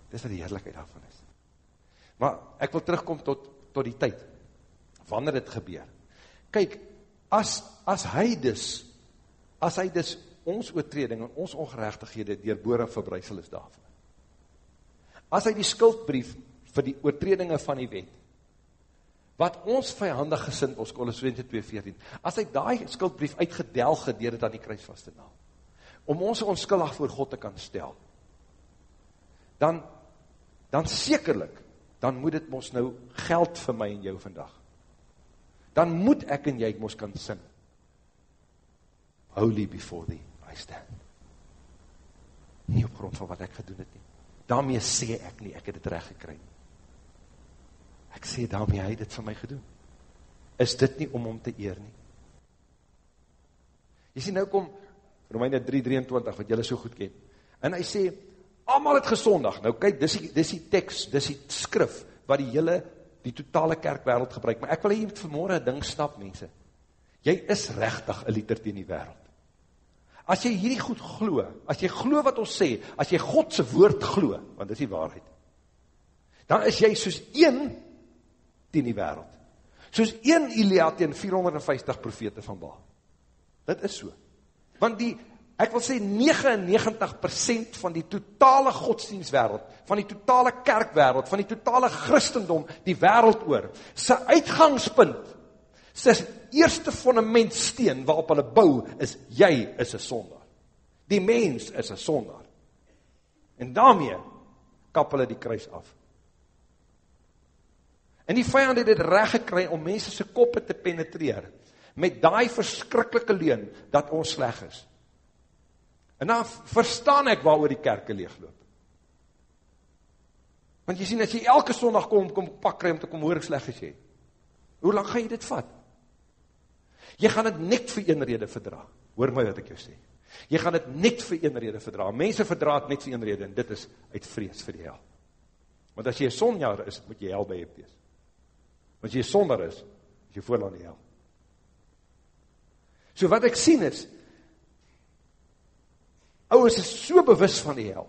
Dit is wat die heerlijkheid daarvan is. Maar ek wil terugkom tot, tot die tyd, wanneer dit gebeur. Kyk, as, as hy dus, as hy dus ons oortreding en ons ongerechtighede deurbore verbruisel is daarvan. As hy die skuldbrief vir die oortredinge van die wet wat ons vijandig gesind, ons Kolossense 2:14, as hy daai skuldbrief uitgedelg het deur dit aan die kruis vas te naal, om ons onskuldig voor God te kan stel, dan dan sekerlik, dan moet dit mos nou geld vir my en jou vandag. Dan moet ek en jy mos kan sing. Holy before thee Stand. Nie op grond van wat ek gedoen het nie. daarmee sê ek nie, ek het het recht gekry nie. Ek sê daarmee hy dit vir my gedoen. Is dit nie om hom te eer nie? Jy sê nou kom Romeine 3:23 wat julle so goed ken. En hy sê almal het gesondig. Nou kyk, dis die dis die teks, dis die skrif wat die hele die totale kerkwêreld gebruik. Maar ek wil hê jy moet vanmôre 'n ding snap mense. Jy is regtig 'n liter teen die wêreld. As jy hierdie goed glo, as jy glo wat ons sê, as jy God se woord glo, want dis die waarheid. Dan is jy soos een teen die wereld. Soos een Elia teen 450 profete van Baal. Dit is so. Want die, ek wil sê 99% van die totale godsdienstwereld, van die totale kerkwereld, van die totale christendom, die wereld oor, sy uitgangspunt, sy eerste fundamentsteen waarop hulle bou, is jy is een sonder. Die mens is een sonder. En daarmee kap hulle die kruis af. En die vijand het dit recht gekry om mense sy koppe te penetreer, met die verskrikkelijke leen, dat ons sleg is. En dan verstaan ek waar oor die kerke leegloop. Want jy sien, as jy elke sondag kom, kom pak kry om te kom hoor sleg as jy. Hoe lang gaan jy dit vat? Jy gaan het net vir een rede verdra. Hoor my wat ek jou sê. Jy gaan het net vir een rede verdra. Mense verdra het net vir een rede, en dit is uit vrees vir die hel. Want as jy een sonjaar is, moet jy hel by jy wees. Want as jy sonder is, is jy voorlaan die hel. So wat ek sien is, ouwens is so bewus van die hel.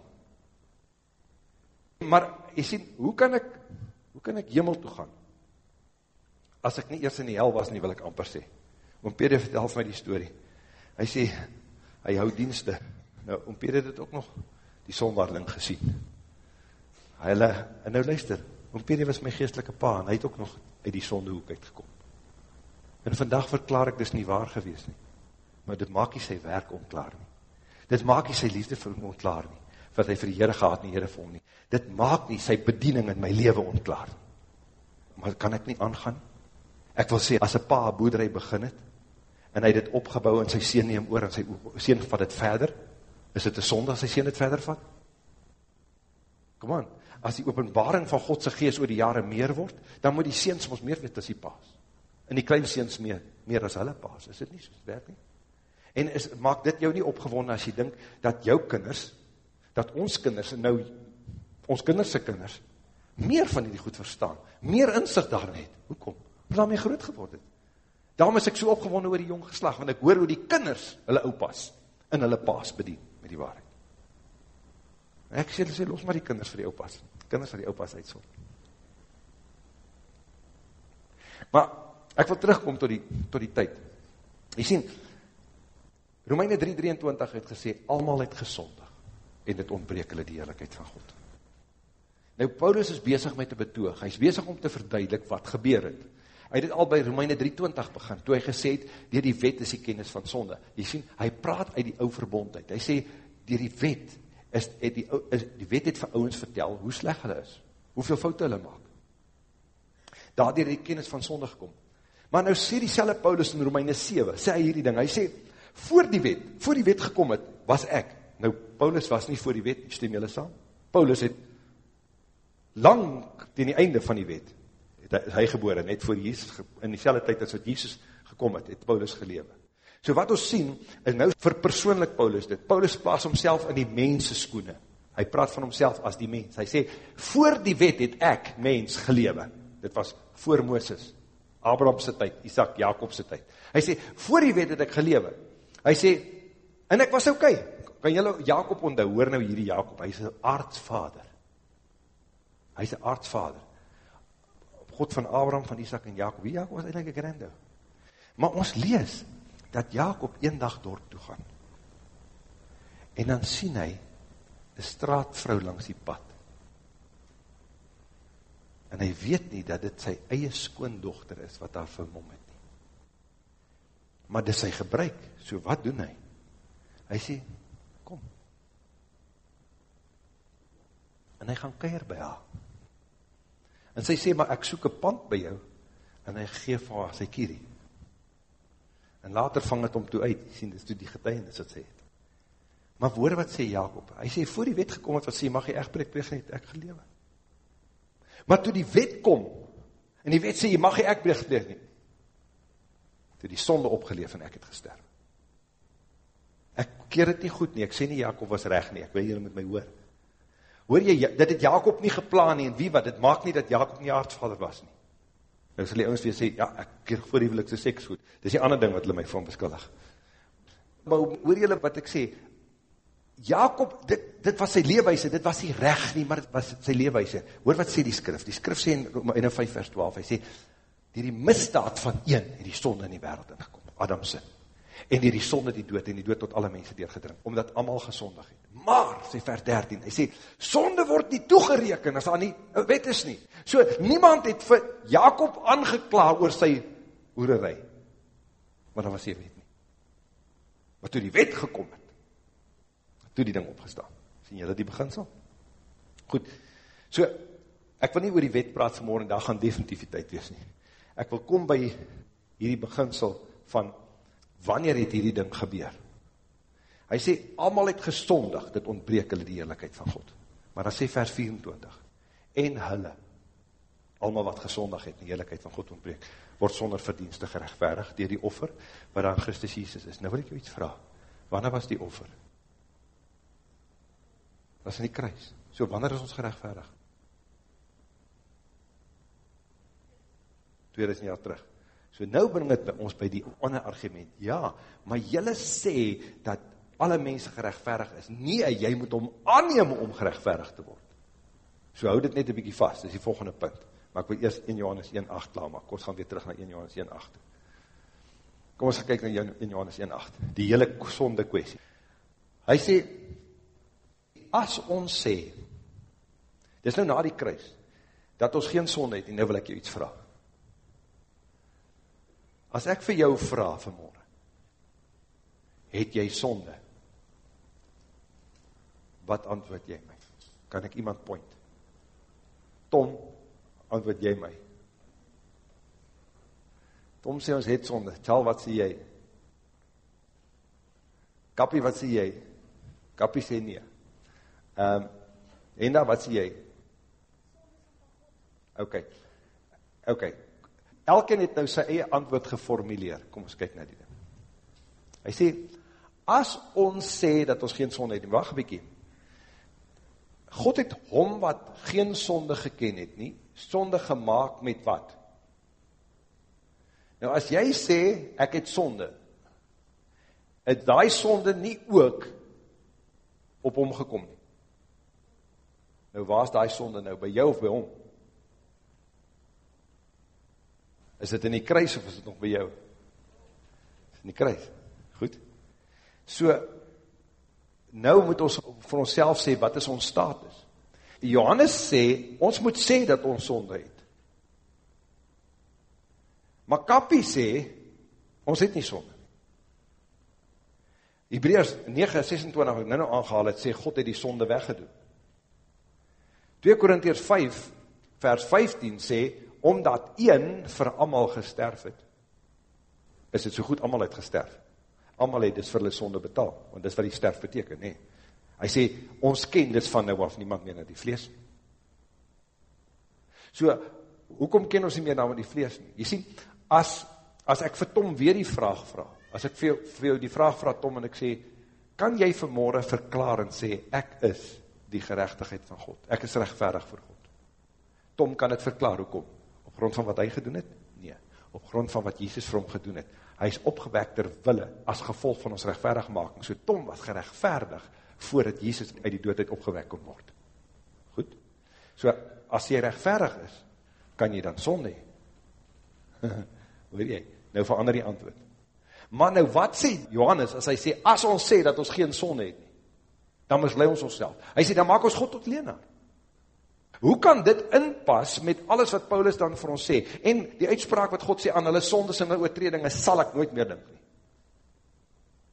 Maar, jy sien, hoe kan ek, hoe kan ek jimmel toe gaan? As ek nie eers in die hel was nie, wil ek amper sê. Oom Pede vertel vir my die story. Hy sê, hy hou dienste. Nou, oom Pede het ook nog die sondaarling gesien. Hulle, en nou luister, oom Pede was my geestelike pa, en hy het ook nog uit die sondehoek uitgekom. En vandag verklaar ek dis nie waar gewees nie. Maar dit maak nie sy werk onklaar nie. Dit maak nie sy liefde vir hom onklaar nie. Wat hy vir die Heere gehad nie, Heere vir hom nie. Dit maak nie sy bediening in my leven onklaar nie. Maar kan ek nie aangaan? Ek wil sê, as een pa boerderij begin het, en hy dit opgebouw en sy sien neem oor en sy sien vat het verder, is dit een sonde as sy sien het verder vat? Kom aan, as die openbaring van Godse geest oor die jare meer word, dan moet die seens ons meer weet as die paas. En die klein seens meer, meer as hulle paas. Is dit nie soos werk nie? En is, maak dit jou nie opgewonnen as jy dink dat jou kinders, dat ons kinders, nou ons kinderse kinders, meer van die goed verstaan, meer inzicht daarin het. Hoekom? Omdat daarmee groot geworden het. Daarom is ek so opgewonnen oor die jong geslag, want ek hoor hoe die kinders hulle oupas en hulle paas bedien met die waarheid. En ek sê, sê, los maar die kinders vir die oupas. Kinders vir die oupas uitsort. Maar, ek wil terugkom tot die, tot die tyd. Jy sien, Romeine 3,23 het gesê, allemaal het gesondig, en het ontbreek hulle die eerlijkheid van God. Nou, Paulus is bezig met te betoog, hy is bezig om te verduidelik wat gebeur het. Hy het al by Romeine 3.20 begin, toe hy gesê het, dier die wet is die kennis van sonde. Jy sien, hy praat uit die ou verbondheid. Hy sê, dier die wet, is, het die, is, die wet het vir ouwens vertel, hoe sleg hulle is, hoeveel foute hulle maak. Daar dier die kennis van sonde gekom. Maar nou sê die selle Paulus in Romeine 7, sê hy hierdie ding, hy sê, voor die wet, voor die wet gekom het, was ek. Nou, Paulus was nie voor die wet, stem julle saam. Paulus het lang ten die einde van die wet, het hy gebore, net voor Jesus, in die selle tyd as wat Jesus gekom het, het Paulus gelewe. So wat ons sien, is nou verpersoonlik Paulus dit. Paulus plaas homself in die mense skoene. Hy praat van homself as die mens. Hy sê, voor die wet het ek mens gelewe. Dit was voor Mooses, Abrahamse tyd, Isaac, Jacobse tyd. Hy sê, voor die wet het ek gelewe. Hy sê, en ek was. Okay. Kan jylle Jacob onthou, hoor nou hierdie Jacob, hy is een aardsvader. Hy is een aardsvader. God van Abraham, van Isaac en Jacob. Wie Jacob was eindelijk een grende. Maar ons lees, dat Jacob een dag dorp toe gaan. En dan sien hy, een straatvrou langs die pad. En hy weet nie, dat dit sy eie skoondochter is, wat daar vir hom het nie. Maar dit is sy gebruik, so wat doen hy? Hy sê, kom. En hy gaan keir by haar. En sy sê, maar ek soek een pand by jou, en hy geef haar sy kierie. En later vang het om toe uit, sien, dit is toe die getuigenis wat sê het. Maar woorde wat sê Jacob, hy sê, voor die wet gekom het, wat sê, mag jy echt breek, breek, het ek gelewe. Maar toe die wet kom, en die wet sê, jy mag jy echt breek, breek, nie. Toe die sonde opgeleef en ek het gesterf. Ek keer het nie goed nie, ek sê nie Jacob was recht nie, ek wil jy met my hoor. Hoor jy, dit het Jacob nie geplaan nie, en wie wat, dit maak nie dat Jacob nie aardsvader was nie. Nou sal die ouwens weer sê, ja, ek keer voor die welikse seks goed. Dit is die ander ding wat hulle my van beskuldig. Maar hoor jy wat ek sê, Jacob, dit, dit was sy leewijse, dit was nie recht nie, maar dit was sy leewijse. Hoor wat sê die skrif, die skrif sê in Romeine 5 vers 12, hy sê, die die misdaad van een, en die sonde in die wereld ingekom, Adam sin en dier die sonde die dood, en die dood tot alle mense deurgedring, omdat allemaal gezondig het. Maar, sê vers 13, hy sê, sonde word nie toegereken, as daar nie wet is nie. So, niemand het vir Jacob aangekla oor sy hoererij, maar daar was hier wet nie. Maar toe die wet gekom het, toe die ding opgestaan. Sien julle die beginsel? Goed, so, ek wil nie oor die wet praat vanmorgen, daar gaan definitiviteit wees nie. Ek wil kom by hierdie beginsel van wanneer het hierdie ding gebeur? Hy sê, allemaal het gesondig, dit ontbreek hulle die eerlijkheid van God. Maar dan sê vers 24, en hulle, allemaal wat gesondig het, die eerlijkheid van God ontbreek, word sonder verdienste gerechtverig, dier die offer, wat aan Christus Jesus is. Nou wil ek jou iets vraag, wanneer was die offer? Was in die kruis. So, wanneer is ons gerechtverig? 2000 jaar terug. So nou bring het ons by die ander argument. Ja, maar jylle sê dat alle mense gerechtverig is. Nee, jy moet om aanneem om gerechtverig te word. So hou dit net een bykie vast, dit is die volgende punt. Maar ek wil eerst 1 Johannes 1.8 klaar maak. Ons gaan weer terug na 1 Johannes 1.8. Kom ons gaan kyk na 1 Johannes 1.8. Die hele sonde kwestie. Hy sê, as ons sê, dit is nou na die kruis, dat ons geen sonde het, en nou wil ek jou iets vraag. As ek vir jou vraag vanmorgen, het jy sonde? Wat antwoord jy my? Kan ek iemand point? Tom, antwoord jy my? Tom sê ons het sonde. Tjal, wat sê jy? Kappie, wat sê jy? Kappie sê nie. Um, Henda, wat sê jy? Ok. Ok. Elkeen het nou sy eie antwoord geformuleer. Kom ons kyk na die ding. Hy sê, as ons sê dat ons geen sonde het, wacht een bykie, God het hom wat geen sonde geken het nie, sonde gemaakt met wat? Nou as jy sê, ek het sonde, het die sonde nie ook op hom gekom nie. Nou waar is die sonde nou, by jou of by hom? Is dit in die kruis of is dit nog by jou? Is in die kruis. Goed. So, nou moet ons vir ons sê, wat is ons status? Johannes sê, ons moet sê dat ons sonde het. Maar Kappie sê, ons het nie sonde. Hebreërs 9:26 wat nou nou aangehaal het, sê God het die sonde weggedoen. 2 Korintiërs 5 vers 15 sê omdat een vir allemaal gesterf het, is het so goed allemaal het gesterf. Allemaal het dus vir hulle sonde betaal, want dis wat die sterf beteken, nee. Hy sê, ons ken dit van nou af niemand meer na die vlees. So, hoekom ken ons nie meer nou met die vlees nie? Jy sê, as, as ek vir Tom weer die vraag vraag, as ek vir jou, vir jou die vraag vraag Tom en ek sê, kan jy vanmorgen verklaar en sê, ek is die gerechtigheid van God, ek is rechtverig vir God. Tom kan het verklaar, hoekom? Grond van wat hy gedoen het? Nee, op grond van wat Jesus vir hom gedoen het. Hy is opgewek ter wille, as gevolg van ons rechtverigmaking. So Tom was gerechtvaardig, voordat Jesus uit die doodheid opgewek kon word. Goed? So, as jy rechtvaardig is, kan jy dan sonde hee. Hoor jy? Nou verander die antwoord. Maar nou wat sê Johannes, as hy sê, as ons sê dat ons geen sonde het nie, dan mislui ons ons self. Hy sê, dan maak ons God tot leenaar. Hoe kan dit inpas met alles wat Paulus dan vir ons sê? En die uitspraak wat God sê aan hulle sondes en hulle oortredinge sal ek nooit meer dink nie.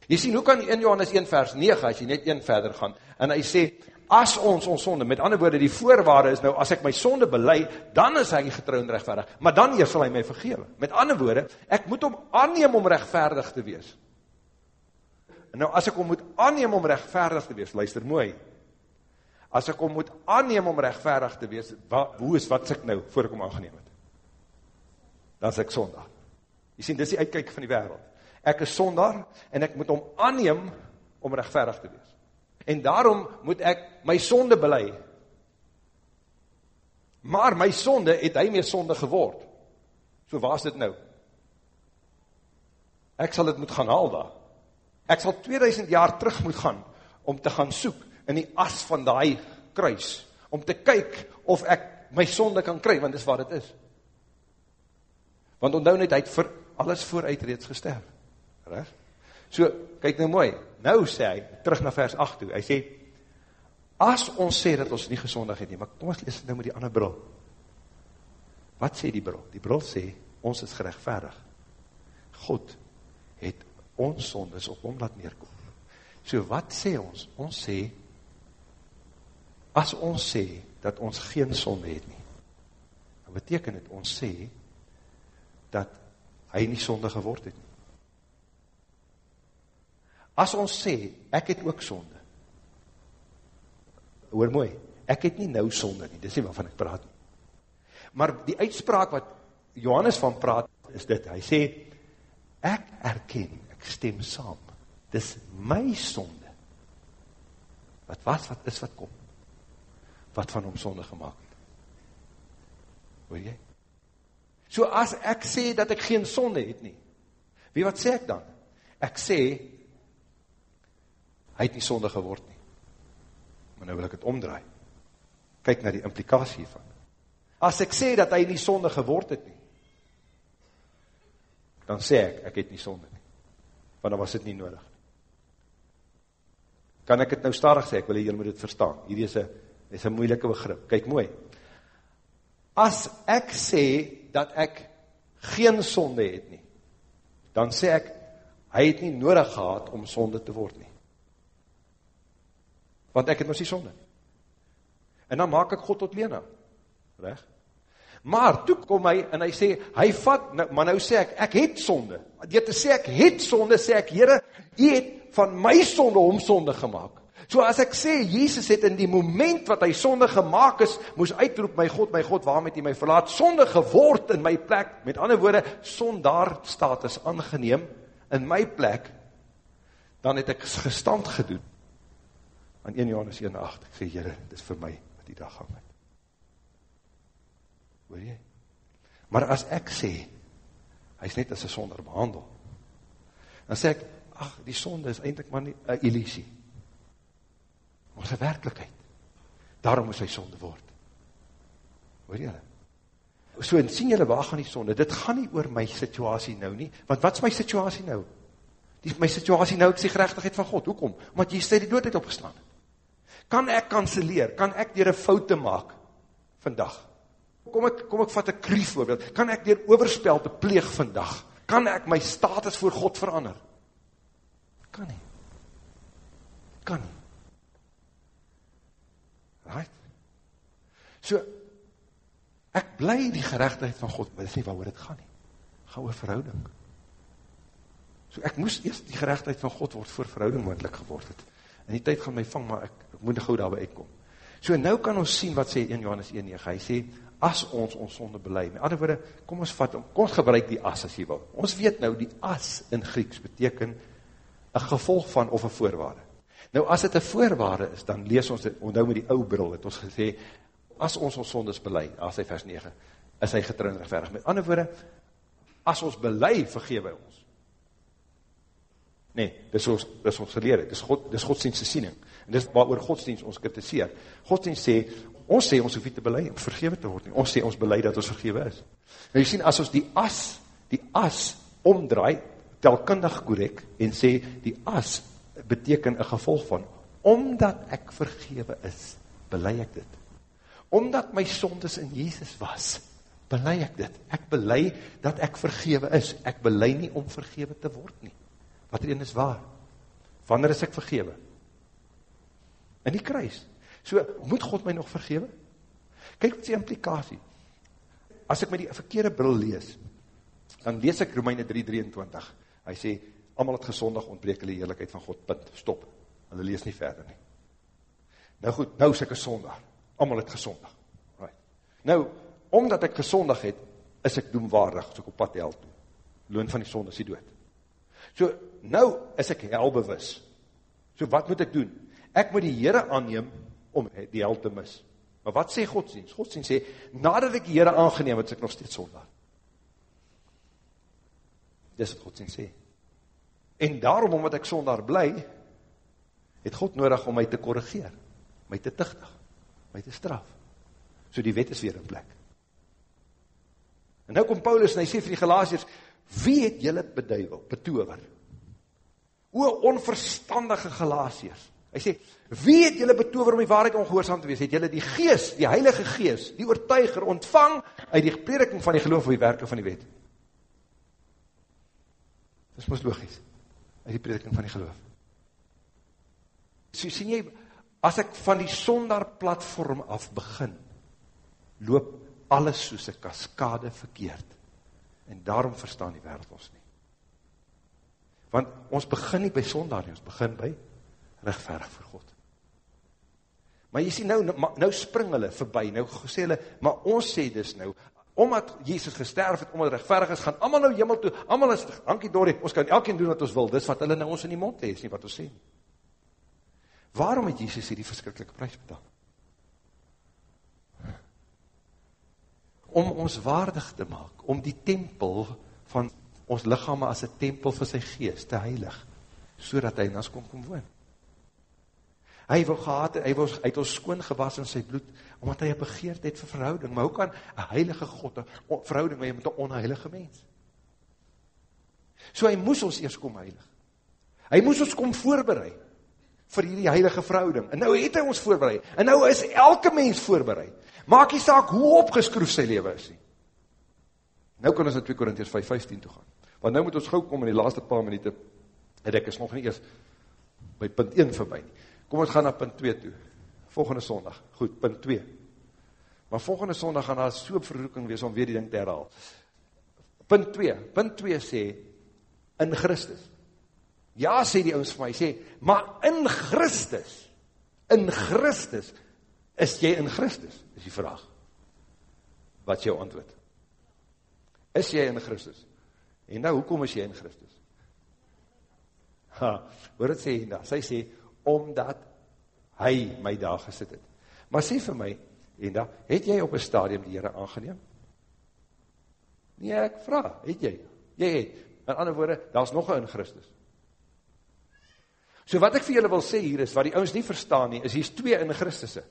Jy sien, hoe kan in Johannes 1 vers 9, as jy net 1 verder gaan, en hy sê, as ons ons sonde, met ander woorde, die voorwaarde is nou, as ek my sonde belei, dan is hy getrouw en rechtvaardig, maar dan eers sal hy my vergewe. Met ander woorde, ek moet om aanneem om rechtvaardig te wees. En nou, as ek om moet aanneem om rechtvaardig te wees, luister mooi, as ek om moet aanneem om rechtverig te wees, wat, hoe is wat ek nou, voor ek om aangeneem het? Dan is ek sondaar. Jy sien, dit is die uitkijk van die wereld. Ek is sondaar, en ek moet om aanneem om rechtverig te wees. En daarom moet ek my sonde belei. Maar my sonde het hy meer sonde geword. So waar is dit nou? Ek sal dit moet gaan haal daar. Ek sal 2000 jaar terug moet gaan, om te gaan soek, in die as van die kruis, om te kyk of ek my sonde kan kry, want dis wat het is. Want onthou net, hy het vir alles vooruit reeds gesterf. Recht? So, kyk nou mooi, nou sê hy, terug na vers 8 toe, hy sê, as ons sê dat ons nie gezondig het nie, maar kom ons lees nou met die ander bril. Wat sê die bril? Die bril sê, ons is gerechtvaardig. God het ons sondes op hom laat neerkom. So wat sê ons? Ons sê, As ons sê dat ons geen sonde het nie, dan beteken het ons sê dat hy nie sonde geword het nie. As ons sê, ek het ook sonde. Hoor mooi, ek het nie nou sonde nie, dis nie waarvan ek praat nie. Maar die uitspraak wat Johannes van praat, is dit, hy sê, ek erken, ek stem saam, dis my sonde, wat was, wat is, wat kom, wat van hom sonde gemaakt het. Hoor jy? So as ek sê dat ek geen sonde het nie, wie wat sê ek dan? Ek sê, hy het nie sonde geword nie. Maar nou wil ek het omdraai. Kyk na die implikatie hiervan. As ek sê dat hy nie sonde geword het nie, dan sê ek, ek het nie sonde nie. Want dan was dit nie nodig. Kan ek het nou starig sê, ek wil jy moet dit verstaan. Hierdie is een, is een moeilike begrip. Kyk mooi. As ek sê dat ek geen sonde het nie, dan sê ek, hy het nie nodig gehad om sonde te word nie. Want ek het ons nie sonde. En dan maak ek God tot lena. Recht? Maar toe kom hy en hy sê, hy vat, nou, maar nou sê ek, ek het sonde. Dit te sê ek het sonde, sê ek, Heere, jy het van my sonde om sonde gemaakt. So as ek sê, Jezus het in die moment wat hy sonde gemaakt is, moes uitroep, my God, my God, waarom het hy my verlaat? Sonde geword in my plek, met ander woorde, sondaar status aangeneem in my plek, dan het ek gestand gedoen aan 1 Johannes 1,8. Ek sê, Heere, dit is vir my wat die dag gang het. Hoor jy? Maar as ek sê, hy is net as een sonder behandel, dan sê ek, ach, die sonde is eindelijk maar nie een illusie. Maar is een werkelijkheid. Daarom is hy sonde word. Hoor jy? So, en sien jylle, waar gaan die sonde? Dit gaan nie oor my situasie nou nie, want wat is my situasie nou? Die, my situasie nou, ek sê gerechtigheid van God. Hoekom? Omdat jy sê die doodheid opgestaan. Kan ek kanseleer? Kan ek dier een foute maak? Vandag kom ek, kom ek vat een krief voorbeeld, kan ek dier overspel te pleeg vandag, kan ek my status voor God verander? Kan nie. Kan nie. Right? So, ek bly die gerechtigheid van God, maar dit is nie waar het gaan nie. Ga oor verhouding. So ek moes eerst die gerechtigheid van God word voor verhouding moendlik geword het. En die tyd gaan my vang, maar ek, ek moet gauw daarby uitkom. So nou kan ons sien wat sê 1 Johannes 1,9. Hy sê, as ons ons sonde belei. Met ander woorde, kom ons vat, kom ons gebruik die as as jy wil. Ons weet nou, die as in Grieks beteken een gevolg van of een voorwaarde. Nou, as het een voorwaarde is, dan lees ons dit, nou met die ou bril, het ons gesê, as ons ons sondes belei, as hy vers 9, is hy getrouw en rechtverig. Met ander woorde, as ons belei, vergewe ons. Nee, dis ons, dis ons geleer, dis, God, dis godsdienstse siening. En dis waar oor godsdienst ons kritiseer. Godsdienst sê, Ons sê ons hoef nie te belei om vergewe te word nie. Ons sê ons belei dat ons vergewe is. Nou jy sien, as ons die as, die as omdraai, telkundig korek, en sê die as beteken een gevolg van, omdat ek vergewe is, belei ek dit. Omdat my sondes in Jezus was, belei ek dit. Ek belei dat ek vergewe is. Ek belei nie om vergewe te word nie. Wat er is waar? Wanneer is ek vergewe? In die kruis. So, moet God my nog vergewe? Kijk wat die implikatie. As ek my die verkeerde bril lees, dan lees ek Romeine 3,23. Hy sê, allemaal het gezondig ontbreek die eerlijkheid van God, punt, stop. Hulle lees nie verder nie. Nou goed, nou is ek een sondag. Allemaal het gezondig. Right. Nou, omdat ek gezondig het, is ek doemwaardig, as ek op pad hel toe. Loon van die sonde is die dood. So, nou is ek helbewus. So, wat moet ek doen? Ek moet die Heere aanneem, om die hel te mis. Maar wat sê godsdienst? Godsdienst sê, nadat ek die Heere aangeneem het, ek nog steeds sondaar. Dis wat godsdienst sê. En daarom, omdat ek sondaar bly, het God nodig om my te korrigeer, my te tichtig, my te straf. So die wet is weer in plek. En nou kom Paulus en hy sê vir die Galatiërs, wie het julle beduivel, betover? O onverstandige Galatiërs, Hy sê, wie het julle betover om die waarheid ongehoorzaam te wees? Het julle die gees, die heilige gees, die oortuiger ontvang uit die prediking van die geloof of die werke van die wet? Dit is moest logisch, uit die prediking van die geloof. So sien jy, as ek van die sonder platform af begin, loop alles soos een kaskade verkeerd. En daarom verstaan die wereld ons nie. Want ons begin nie by sondaar nie, ons begin by rechtverig vir God. Maar jy sien nou, nou, spring hulle voorbij, nou sê hulle, maar ons sê dus nou, omdat Jesus gesterf het, omdat rechtverig is, gaan allemaal nou jimmel toe, allemaal is, hankie Dorie, ons kan elkeen doen wat ons wil, dis wat hulle nou ons in die mond lees, nie wat ons sê. Waarom het Jesus hier die verskrikkelijke prijs betaal? Om ons waardig te maak, om die tempel van ons lichaam as een tempel vir sy geest te heilig, so hy in ons kom kom woon. Hy wil gehad, hy wil uit ons skoon gewas in sy bloed, omdat hy een begeerd het vir verhouding. Maar hoe kan een heilige God een verhouding mee met een onheilige mens? So hy moes ons eerst kom heilig. Hy moes ons kom voorbereid vir die heilige verhouding. En nou het hy ons voorbereid. En nou is elke mens voorbereid. Maak die saak hoe opgeskroef sy leven is. Nou kan ons in 2 Korinties 5, 15 toe gaan. Want nou moet ons gauw kom in die laaste paar minuut, en ek is nog nie eerst by punt 1 voorbij nie. Kom ons gaan na punt 2 toe. Volgende sondag. Goed, punt 2. Maar volgende sondag gaan daar so verroeking wees om weer die ding te herhaal. Punt 2. Punt 2 sê, in Christus. Ja, sê die ons vir my, sê, maar in Christus, in Christus, is jy in Christus, is die vraag. Wat is jou antwoord? Is jy in Christus? En nou, hoekom is jy in Christus? Ha, hoor het sê, sy sê, omdat hy my daar gesit het. Maar sê vir my, Enda, het jy op een stadium die Heere aangeneem? Nee, ek vraag, het jy? Jy het. In ander woorde, daar is nog een in Christus. So wat ek vir julle wil sê hier is, wat die ouds nie verstaan nie, is hier is twee in Christusse.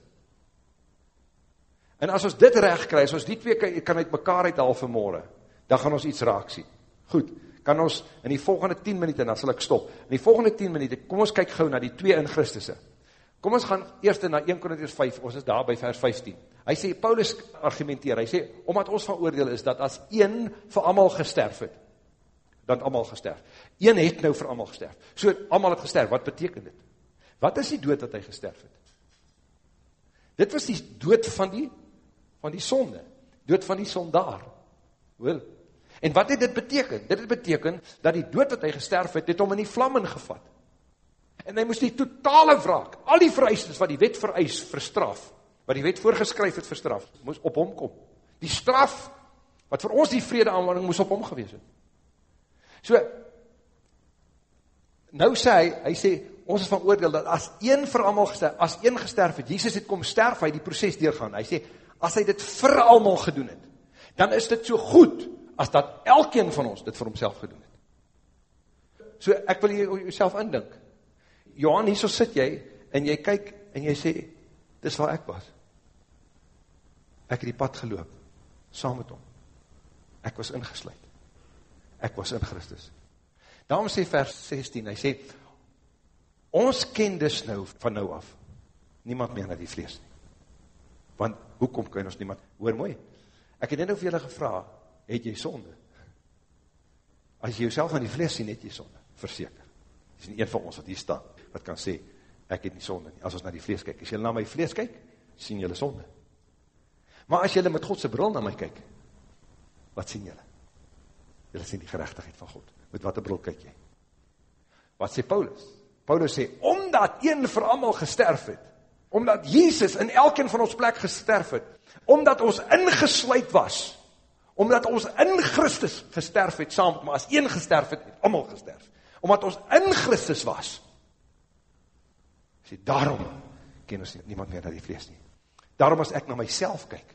En as ons dit recht krijg, as ons die twee kan, kan uit mekaar uithaal vanmorgen, dan gaan ons iets raak sien. Goed, kan ons in die volgende 10 minuut, en dan sal ek stop, in die volgende 10 minuut, kom ons kyk gauw na die twee in Christusse. Kom ons gaan eerst na 1 Korinthus 5, ons is daar by vers 15. Hy sê, Paulus argumenteer, hy sê, omdat ons van oordeel is, dat as een vir allemaal gesterf het, dan allemaal gesterf. Een het nou vir allemaal gesterf. So, allemaal het gesterf, wat beteken dit? Wat is die dood dat hy gesterf het? Dit was die dood van die, van die sonde, dood van die sondaar. En wat het dit beteken? Dit het beteken dat die dood wat hy gesterf het, het om in die vlam ingevat. En hy moest die totale wraak, al die vereistes wat die wet vereis, verstraf, wat die wet voorgeskryf het verstraf, moest op hom kom. Die straf, wat vir ons die vrede aanwanding moest op hom gewees het. So, nou sê hy, hy sê, ons is van oordeel, dat as een vir allemaal gesterf, as een gesterf het, Jesus het kom sterf, hy die proces deurgaan, hy sê, as hy dit vir allemaal gedoen het, dan is dit so goed, as dat elkeen van ons dit vir homself gedoen het. So ek wil jy jouself indink. Johan, hier so sit jy, en jy kyk, en jy sê, dis waar ek was. Ek het die pad geloop, saam met hom. Ek was ingesluid. Ek was in Christus. Daarom sê vers 16, hy sê, ons ken dus nou, van nou af, niemand meer na die vlees nie. Want, hoekom kan ons niemand, hoor mooi, ek het net nou vir julle gevraag, het jy sonde. As jy jouself aan die vlees sien, het jy sonde, verseker. Dit is nie een van ons wat hier staan, wat kan sê, ek het nie sonde nie, as ons na die vlees kyk. As jy na my vlees kyk, sien jy sonde. Maar as jy met Godse bril na my kyk, wat sien jy? Jy sien die gerechtigheid van God. Met wat bril kyk jy? Wat sê Paulus? Paulus sê, omdat een vir allemaal gesterf het, omdat Jesus in elkeen van ons plek gesterf het, omdat ons ingesluid was, omdat ons in Christus gesterf het saam, maar as een gesterf het, het allemaal gesterf. Omdat ons in Christus was, sê, daarom ken ons niemand meer na die vlees nie. Daarom as ek na myself kyk,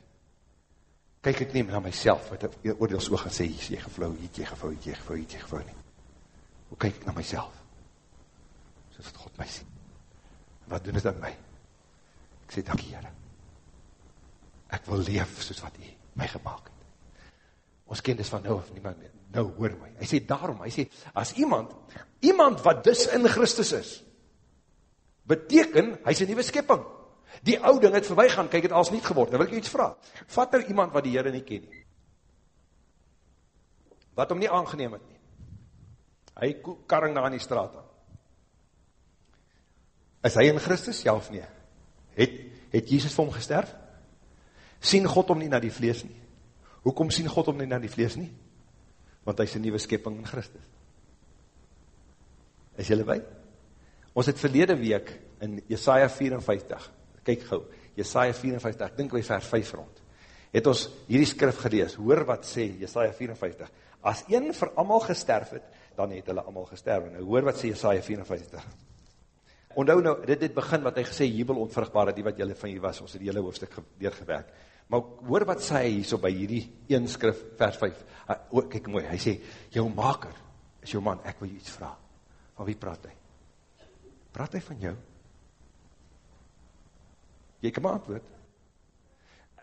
kyk ek nie na myself, wat ek oordeels oog gaan sê, jy gevlou, jy gevlou, jy gevlou, jy gevlou nie. Hoe kyk ek na myself? Soos wat God my sien. Wat doen het aan my? Ek sê, dankie Heere. Ek wil leef soos wat jy my gemaakt het. Ons ken dis van nou of niemand meer. Nou hoor my. Hy sê daarom, hy sê, as iemand, iemand wat dis in Christus is, beteken, hy is een nieuwe skepping. Die oude ding het voorbij gaan, kyk het als niet geword. Nou wil ek iets vraag. Vat nou iemand wat die Heere nie ken nie. Wat hom nie aangeneem het nie. Hy karring daar in die straat aan. Is hy in Christus? Ja of nie? Het, het Jesus vir hom gesterf? Sien God hom nie na die vlees nie? Hoekom sien God om nie na die vlees nie? Want hy is een nieuwe skepping in Christus. Is jylle by? Ons het verlede week in Jesaja 54, kyk gauw, Jesaja 54, ek dink by vers 5 rond, het ons hierdie skrif gelees, hoor wat sê Jesaja 54, as een vir allemaal gesterf het, dan het hulle allemaal gesterf, nou hoor wat sê Jesaja 54, onthou nou, dit het begin wat hy gesê, jubel ontvrugbaar, die wat jylle van jy was, ons het die hele hoofdstuk deurgewerk, maar hoor wat sê hy so by hierdie een skrif, vers 5, hy, o, kyk mooi, hy sê, jou maker is jou man, ek wil jy iets vraag, van wie praat hy? Praat hy van jou? Jy kan maar antwoord.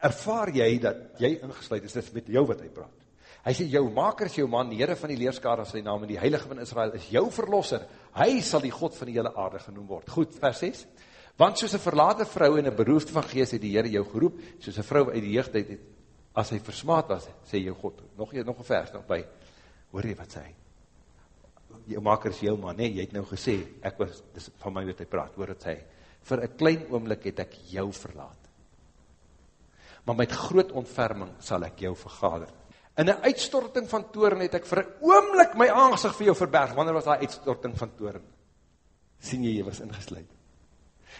Ervaar jy dat jy ingesluid is, dit is met jou wat hy praat. Hy sê, jou maker is jou man, die Heere van die leerskade sy naam, en die Heilige van Israel is jou verlosser. Hy sal die God van die hele aarde genoem word. Goed, vers 6. Want soos een verlate vrou en een beroefde van geest het die Heere jou geroep, soos een vrou uit die jeugdheid het, as hy versmaad was, sê jou God, nog, nog een vers nog by, hoor jy wat sê hy? Jou maker is jou man, nee, jy het nou gesê, ek was, dis van my wat hy praat, hoor wat sê hy? vir een klein oomlik het ek jou verlaat. Maar met groot ontferming sal ek jou vergader. In een uitstorting van toren het ek vir een oomlik my aangezicht vir jou verberg. Wanneer was die uitstorting van toren? Sien jy, jy was ingesluid.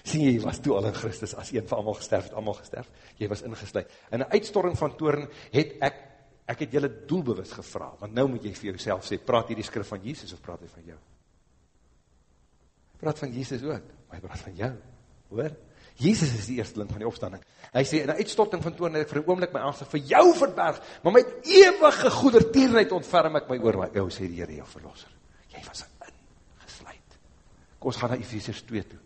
Sien jy, jy was toe al in Christus, as een van allemaal gesterf, het allemaal gesterf, jy was ingesluid. In een uitstorting van toren het ek, ek het jylle doelbewus gevra, want nou moet jy vir jouself sê, praat hier die skrif van Jesus of praat hy van jou? Praat van Jesus ook, maar hy praat van jou hoor? Jesus is die eersteling van die opstanding. Hy sê, in die uitstorting van toon, het ek vir die oomlik my aansig vir jou verberg, maar met eeuwige goedertierenheid ontferm ek my oor my, jou sê die Heere, jou verlosser. Jy was ingesluid. Kom, ons gaan na Ephesians 2 toe.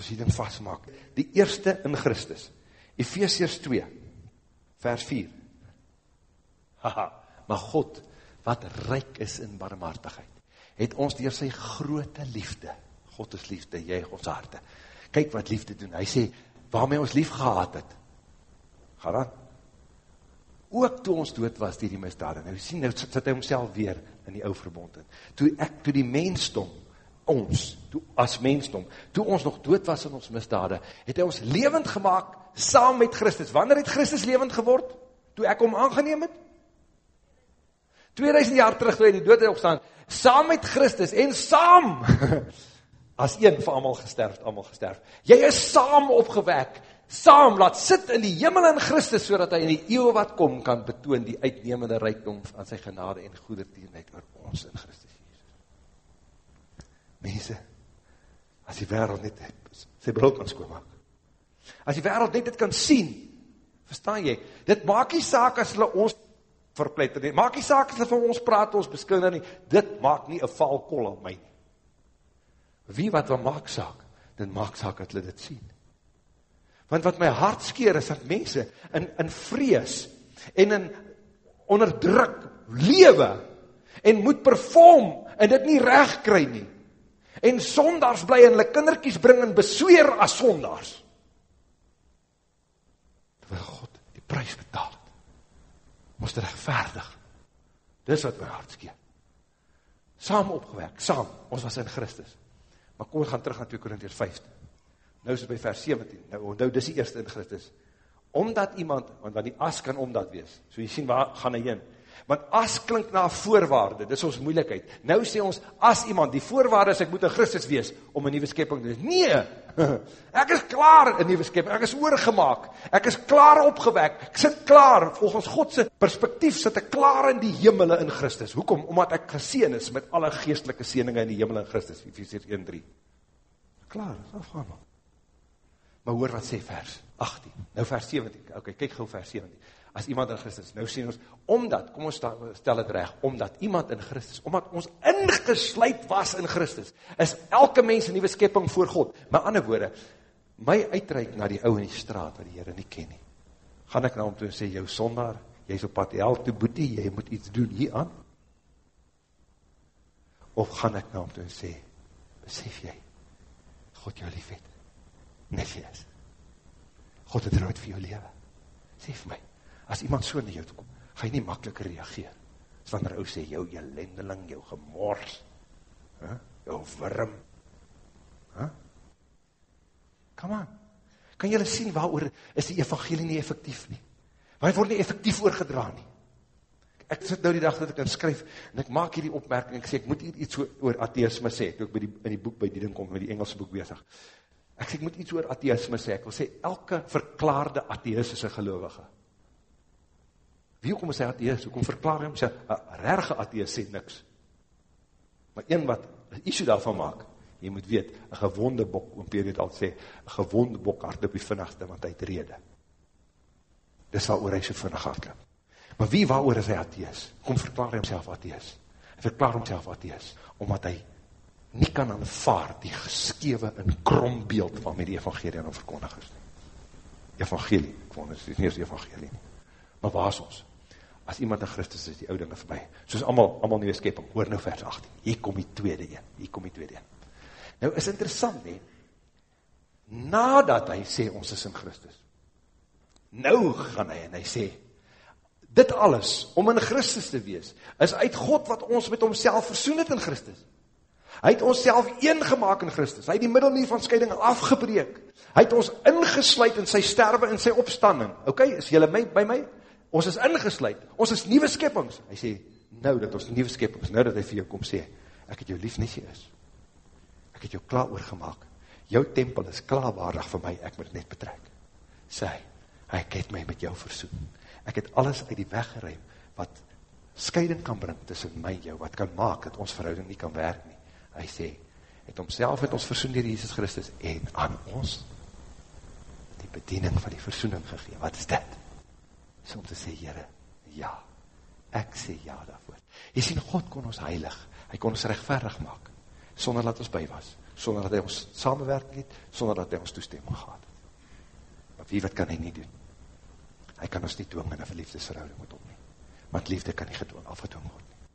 Ons die ding vastmaak. Die eerste in Christus. Ephesians 2, vers 4. Haha, maar God, wat ryk is in barmhartigheid, het ons dier sy grote liefde, God is liefde, jy ons harte. Kyk wat liefde doen. Hy sê, waarmee ons lief gehad het. Ga dan. Ook toe ons dood was die die misdaad. Nou sien, nou sit hy homself weer in die ou verbond in. Toe ek, toe die mensdom, ons, toe as mensdom, toe ons nog dood was in ons misdaad, het hy ons levend gemaakt, saam met Christus. Wanneer het Christus levend geword? Toe ek hom aangeneem het? 2000 jaar terug, toe hy die dood het opstaan, saam met Christus, en saam, as een vir allemaal gesterf, allemaal gesterf. Jy is saam opgewek, saam, laat sit in die jimmel in Christus, so hy in die eeuw wat kom, kan betoon die uitnemende rijkdom aan sy genade en goedertierenheid oor ons in Christus. Mense, as die wereld net sy bril kan skoonmaak, as die wereld net dit kan sien, verstaan jy, dit maak nie saak as hulle ons verpletter nie, maak nie saak as hulle van ons praat, ons beskinder nie, dit maak nie een valkol aan my nie. Wie wat wat maak saak? Dit maak saak dat hulle dit sien. Want wat my hart skeer is dat mense in, in vrees en in onderdruk lewe en moet perform en dit nie recht kry nie. En sondags bly en hulle kinderkies bring en besweer as sondags. Terwyl God die prijs betaal het. Moest rechtvaardig. Dis wat my hart skeer. Saam opgewek, saam, ons was in Christus. Maar kom, ons gaan terug na 2 Korintiërs 5. Nou is het by vers 17. Nou, nou dis die eerste in Christus. Omdat iemand, want dan die as kan omdat wees. So jy sien, waar gaan hy heen? Want as klink na voorwaarde, dis ons moeilikheid. Nou sê ons, as iemand, die voorwaarde is, ek moet in Christus wees, om een nieuwe skepping te wees. Nee, ek is klaar in nieuwe skepping, ek is oorgemaak, ek is klaar opgewek, ek sit klaar, volgens Godse perspektief sit ek klaar in die hemele in Christus. Hoekom? Omdat ek geseen is met alle geestelike seeninge in die hemele in Christus, Ephesians 1-3. Klaar, afgaan maar. Maar hoor wat sê vers 18, nou vers 17, ok, kyk gauw vers 17 as iemand in Christus. Nou sien ons, omdat, kom ons stel het recht, omdat iemand in Christus, omdat ons ingesluid was in Christus, is elke mens een nieuwe skepping voor God. My ander woorde, my uitreik na die ou in die straat, wat die Heere nie ken nie. Gaan ek nou om toe en sê, jou sonder, jy is op pad hel toe boete, jy moet iets doen hieraan? Of gaan ek nou om toe en sê, besef jy, God jou lief het, net jy is. God het rood vir jou leven. Sê vir my, as iemand so na jou toe kom, ga jy nie makkelijk reageer, as wanneer ou sê, jou jelendeling, jou gemors, huh? jou worm, huh? come on, kan jylle sien waarover is die evangelie nie effectief nie, waar word nie effectief oorgedra nie, ek sit nou die dag dat ek kan skryf, en ek maak hier die opmerking, ek sê, ek moet hier iets oor atheisme sê, toe ek by die, in die boek by die ding kom, met die Engelse boek bezig. Ek sê, ek moet iets oor atheisme sê, ek wil sê, elke verklaarde atheist is een gelovige. Wie kom sê atheist, hoekom verklaar hy hom, een rerge atheist sê niks. Maar een wat, een issue daarvan maak, jy moet weet, een gewonde bok, oom Peer het al sê, een gewonde bok hard op die vinnigste, want hy het rede. Dis al oor hy so vinnig hardloop. Maar wie waaroor is hy athees? Kom verklaar hy homself athees. Hy verklaar homself athees, omdat hy nie kan aanvaar die geskewe en krom beeld van met die evangelie aan hom verkondig is. Evangelie, ek vond het, het is nie evangelie nie. Maar waar is ons? As iemand in Christus is, die oude dinge voorbij. Soos allemaal, allemaal nieuwe skeping, hoor nou vers 18. Hier kom die tweede een, hier kom die tweede een. Nou is interessant, nie, nadat hy sê, ons is in Christus, nou gaan hy en hy sê, dit alles, om in Christus te wees, is uit God wat ons met homself versoen het in Christus. Hy het ons self een gemaakt in Christus. Hy het die middelnier van scheiding afgebreek. Hy het ons ingesluid in sy sterwe en sy opstanding. Ok, is jylle my, by my? Ons is ingesluid. Ons is nieuwe skeppings. Hy sê, nou dat ons nieuwe skeppings, nou dat hy vir jou kom sê, ek het jou lief nie is. Ek het jou klaar oorgemaak. Jou tempel is klaarwaardig vir my, ek moet net betrek. Sê hy, hy het my met jou versoen ek het alles uit die weg geruim, wat scheiding kan bring tussen my en jou, wat kan maak, dat ons verhouding nie kan werk nie. Hy sê, het homself het ons versoen dier Jesus Christus, en aan ons die bediening van die versoening gegeen. Wat is dit? Is om te sê, Heere, ja, ek sê ja daarvoor. Jy sien, God kon ons heilig, hy kon ons rechtverig maak, sonder dat ons by was, sonder dat hy ons samenwerking het, sonder dat hy ons toestemming gehad het. Maar wie wat kan hy nie doen? hy kan ons nie dwing in een verliefdesverhouding met hom nie. Want liefde kan nie gedwong, afgedwong word nie.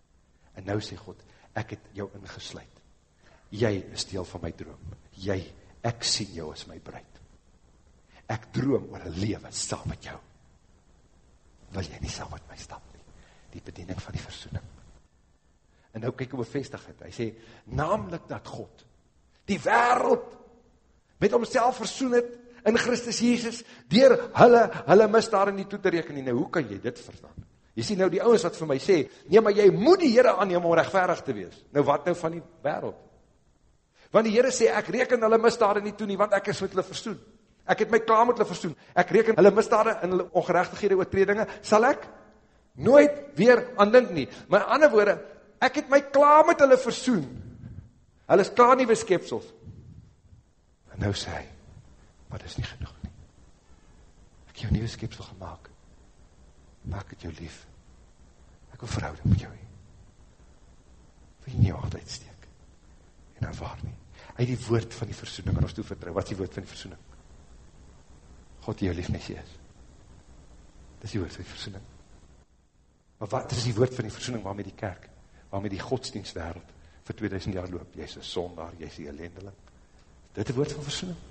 En nou sê God, ek het jou ingesluid. Jy is deel van my droom. Jy, ek sien jou as my bruid. Ek droom oor een leven saam met jou. Wil jy nie saam met my stap nie? Die bediening van die versoening. En nou kyk hoe bevestig het. Hy sê, namelijk dat God die wereld met homself versoen het in Christus Jesus, dier hulle, hulle misdaad nie toe te reken. Nou, hoe kan jy dit verstaan? Jy sien nou die ouwens wat vir my sê, nee, maar jy moet die Heere aanneem om rechtverig te wees. Nou, wat nou van die wereld? Want die Heere sê, ek reken hulle misdaad nie toe nie, want ek is met hulle verstoen. Ek het my klaar met hulle verstoen. Ek reken hulle misdaad en hulle ongerechtighede oortredinge, sal ek nooit weer aan dink nie. In ander woorde, ek het my klaar met hulle versoen. Hulle is klaar nie beskepsels. En nou sê hy, maar dit is nie genoeg nie. Ek jou nieuwe skepsel gemaakt, maar ek het jou lief. Ek wil verhouding met jou heen. Wil jy nie jou altijd steek, en aanvaar nie. Hy die woord van die versoening aan ons toe vertrouw. Wat is die woord van die versoening? God jou lief nie is. Dit is die woord van die versoening. Maar wat is die woord van die versoening waarmee die kerk, waarmee die godsdienstwereld vir 2000 jaar loop? Jy is een sondaar, jy is die ellendeling. Dit is die woord van versoening.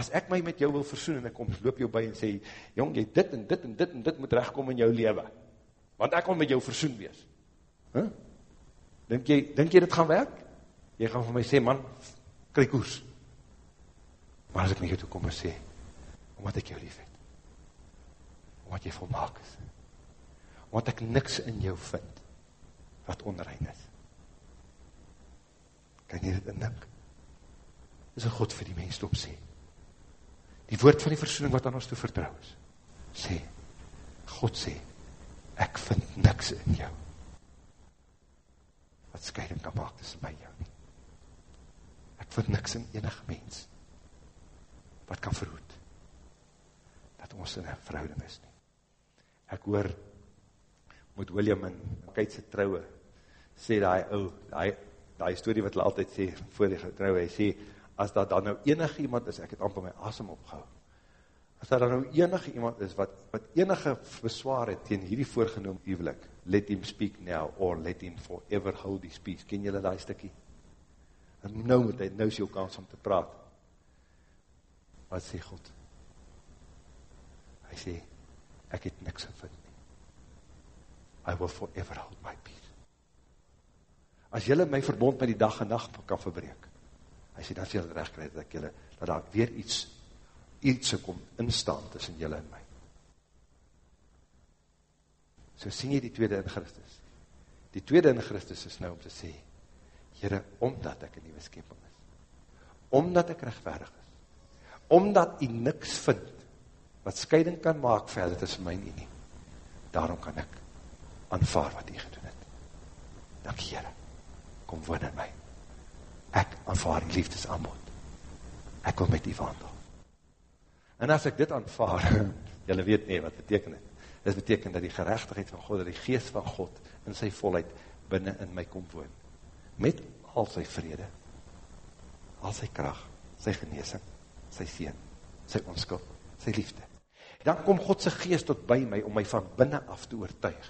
As ek my met jou wil versoen en ek kom loop jou by en sê, jong, jy dit en dit en dit en dit moet rechtkom in jou leven. Want ek kon met jou versoen wees. Huh? Denk jy, denk jy dit gaan werk? Jy gaan vir my sê, man, kry koers. Maar as ek met jou toe kom en sê, omdat ek jou lief het, omdat jy volmaak is, omdat ek niks in jou vind, wat onrein is. Kan jy dit indink? Is een God vir die mens te opsê die woord van die versoening wat aan ons toe vertrouw is, sê, God sê, ek vind niks in jou, wat scheiding kan maak tussen my jou nie. Ek vind niks in enig mens, wat kan verhoed, dat ons in een verhouding is nie. Ek hoor, moet William in Keitse trouwe, sê die ou, die, die story wat hy altyd sê, voor die trouwe, hy sê, as dat dan nou enige iemand is, ek het amper my asem opgehou, as dat dan nou enige iemand is, wat, wat enige beswaar het, tegen hierdie voorgenoem uwelik, let him speak now, or let him forever hold his peace, ken jylle die stikkie? En nou moet hy, nou is jou kans om te praat, wat sê God? Hy sê, ek het niks gevind nie, I will forever hold my peace. As jylle my verbond met die dag en nacht kan verbreek, hy sê, dan sê jylle recht krijg, dat jylle, dat daar weer iets, iets kom instaan tussen jylle en my. So sien jy die tweede in Christus. Die tweede in Christus is nou om te sê, Heere, omdat ek een nieuwe skeping is, omdat ek rechtverig is, omdat jy niks vind, wat scheiding kan maak verder tussen my en jy nie, daarom kan ek aanvaar wat jy gedoen het. Dank Heere, kom woon in my. Ek aanvaar die liefdes aanbod. Ek wil met die wandel. En as ek dit aanvaar, jylle weet nie wat beteken het, dit beteken dat die gerechtigheid van God, dat die geest van God in sy volheid binnen in my kom woon. Met al sy vrede, al sy kracht, sy geneesing, sy seen, sy onskuld, sy liefde. Dan kom Godse geest tot by my om my van binnen af te oortuig.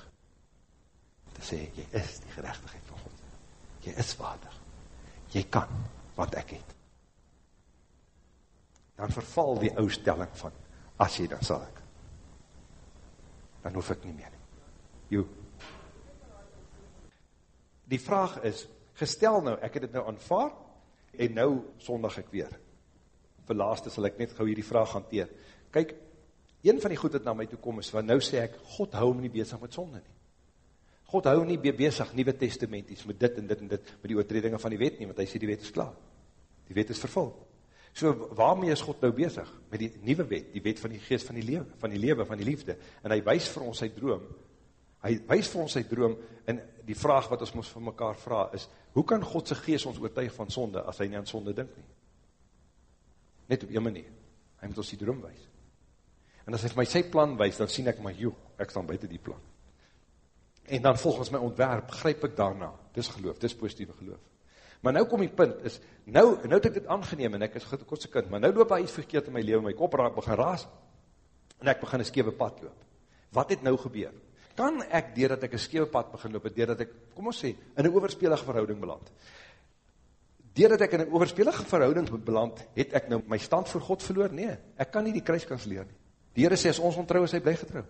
Te sê, jy is die gerechtigheid van God. Jy is waardig. Jy kan, wat ek het. Dan verval die oustelling van, as jy dan sal ek. Dan hoef ek nie meer nie. Jo. Die vraag is, gestel nou, ek het het nou aanvaar, en nou sondag ek weer. Voor laatste sal ek net gauw hierdie vraag hanteer. Kyk, een van die goed wat na my toe kom is, want nou sê ek, God hou my nie bezig met sonde nie. God hou nie bezig, nieuwe testamenties, met dit en dit en dit, met die oortredinge van die wet nie, want hy sê die wet is klaar. Die wet is vervul. So waarmee is God nou bezig? Met die nieuwe wet, die wet van die geest van die lewe, van die lewe, van die liefde. En hy wees vir ons sy droom, hy wees vir ons sy droom, en die vraag wat ons moest van mekaar vraag is, hoe kan Godse geest ons oortuig van sonde, as hy nie aan sonde dink nie? Net op een manier. Hy moet ons die droom wees. En as hy my sy plan wees, dan sien ek my, joh, ek staan buiten die plan. En dan volgens my ontwerp, grijp ek daarna. Dis geloof, dis positieve geloof. Maar nou kom die punt, is, nou, nou het ek dit aangeneem, en ek is kortse kind, maar nou loop hy iets verkeerd in my leven, my kop raak, begin raas, en ek begin een skewe pad loop. Wat het nou gebeur? Kan ek, doordat ek een skewe pad begin loop, doordat ek, kom ons sê, in een overspelige verhouding beland, doordat ek in een overspelige verhouding beland, het ek nou my stand voor God verloor? Nee, ek kan nie die kruiskans leer nie. Die Heere sê, as ons ontrouw is, hy bly getrouw.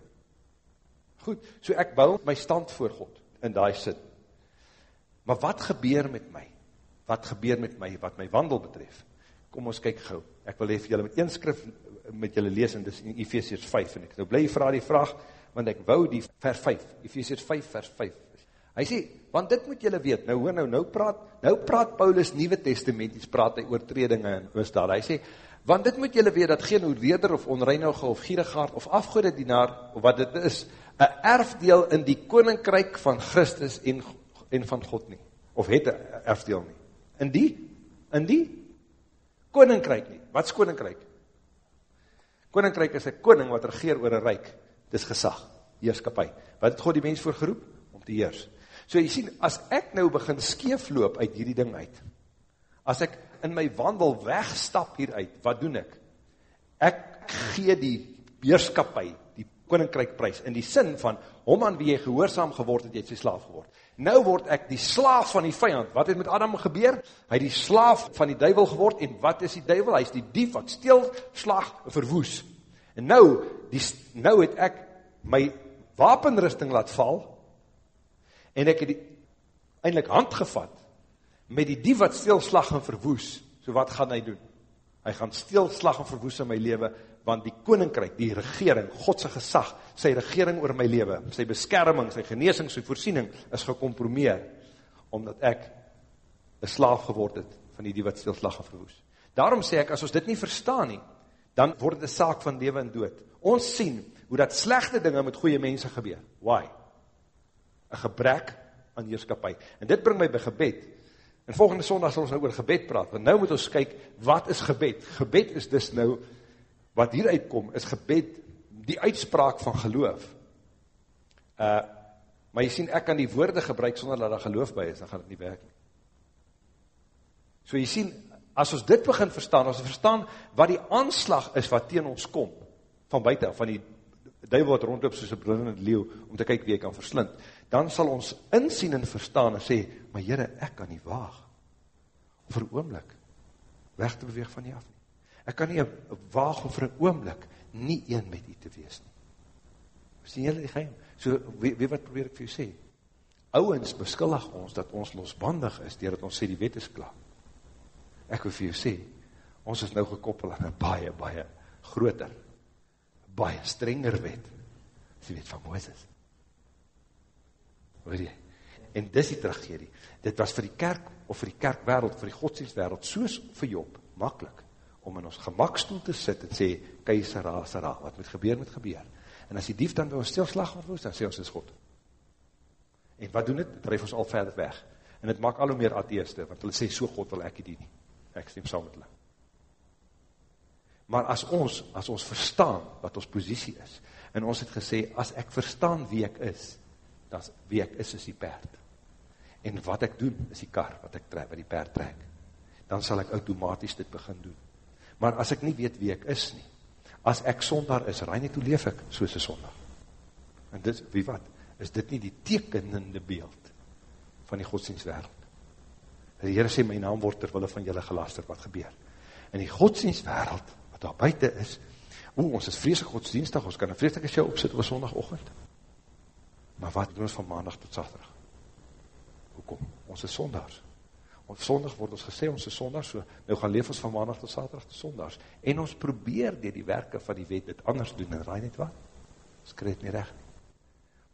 Goed, so ek bou my stand voor God, in die sin. Maar wat gebeur met my? Wat gebeur met my, wat my wandel betref? Kom ons kyk gauw. Ek wil even julle met een skrif met julle lees, en dis in Ephesians 5, en ek nou bly vraag die vraag, want ek wou die vers 5, Ephesians 5 vers 5. Hy sê, want dit moet julle weet, nou hoor nou, nou praat, nou praat Paulus Nieuwe Testamenties, praat hy oortredinge en misdaad. Hy sê, want dit moet julle weet, dat geen oorleder of onreinige of gierigaard of afgoede dienaar, wat dit is, een erfdeel in die koninkryk van Christus en, en van God nie. Of het een erfdeel nie. In die? In die? Koninkryk nie. Wat is koninkryk? Koninkryk is een koning wat regeer oor een rijk. Dit is gesag, heerskapie. Wat het God die mens voor geroep? Om te heers. So jy sien, as ek nou begin skeefloop uit hierdie ding uit, as ek in my wandel wegstap hieruit, wat doen ek? Ek gee die heerskapie, die koninkrijkprys, in die sin van, om aan wie jy gehoorzaam geword het, jy het sy slaaf geword. Nou word ek die slaaf van die vijand. Wat het met Adam gebeur? Hy die slaaf van die duivel geword, en wat is die duivel? Hy is die dief wat stil, slag, verwoes. En nou, die, nou het ek my wapenrusting laat val, en ek het die, eindelijk hand gevat, met die dief wat stil, slag en verwoes. So wat gaan hy doen? Hy gaan stil, slag en verwoes in my leven, want die koninkryk, die regering, Godse gesag, sy regering oor my leven, sy beskerming, sy geneesing, sy voorsiening, is gecompromeer, omdat ek een slaaf geword het, van die die wat stilslag en verwoes. Daarom sê ek, as ons dit nie verstaan nie, dan word het een saak van leven en dood. Ons sien, hoe dat slechte dinge met goeie mense gebeur. Why? Een gebrek aan heerskapie. En dit bring my by gebed. En volgende sondag sal ons nou oor gebed praat, want nou moet ons kyk, wat is gebed? Gebed is dus nou, wat hieruit kom, is gebed, die uitspraak van geloof. Uh, maar jy sien, ek kan die woorde gebruik sonder dat daar geloof by is, dan gaan het nie werk nie. So jy sien, as ons dit begin verstaan, as ons verstaan wat die aanslag is wat teen ons kom, van buiten, van die duivel wat rondloop soos een brinnende leeuw, om te kyk wie hy kan verslind, dan sal ons insien en verstaan en sê, maar jyre, ek kan nie waag, om vir oomlik weg te beweeg van die af nie. Ek kan nie waag om vir oomlik nie een met u te wees nie. Sien jylle die geheim? So, wie, wie wat probeer ek vir u sê? Ouwens beskillig ons dat ons losbandig is, dier dat ons sê die wet is klaar. Ek wil vir u sê, ons is nou gekoppel aan een baie, baie groter, baie strenger wet, die wet van Mooses. Hoor jy? En dis die tragedie. Dit was vir die kerk, of vir die kerkwereld, vir die godsdienstwereld, soos vir Job, makkelijk, om in ons gemakstoel te sit en sê, keisera, sera, wat moet gebeur, moet gebeur. En as die dief dan by ons stilslag word, dan sê ons is God. En wat doen het? Het drijf ons al verder weg. En het maak al hoe meer atheiste, want hulle sê, so God wil ek die nie. Ek stem saam met hulle. Maar as ons, as ons verstaan wat ons positie is, en ons het gesê, as ek verstaan wie ek is, dan wie ek is, is die perd. En wat ek doen, is die kar, wat ek trek, wat die perd trek. Dan sal ek automatisch dit begin doen. Maar as ek nie weet wie ek is nie, as ek sonder is, raai nie toe leef ek soos een sonder. En dit, wie wat, is dit nie die tekenende beeld van die godsdienstwereld. Die Heere sê, my naam word terwille van julle gelaster, wat gebeur. In die godsdienstwereld, wat daar buiten is, o, ons is vreeslik godsdienstig, ons kan een vreeslike show opzit op sondagochtend. Maar wat doen ons van maandag tot zaterdag? Hoekom? Ons is sondags. Ons sondag word ons gesê, ons is sondags, so nou gaan leef ons van maandag tot zaterdag tot sondags. En ons probeer dier die werke van die wet dit anders doen, en raai net wat? Ons het nie recht nie.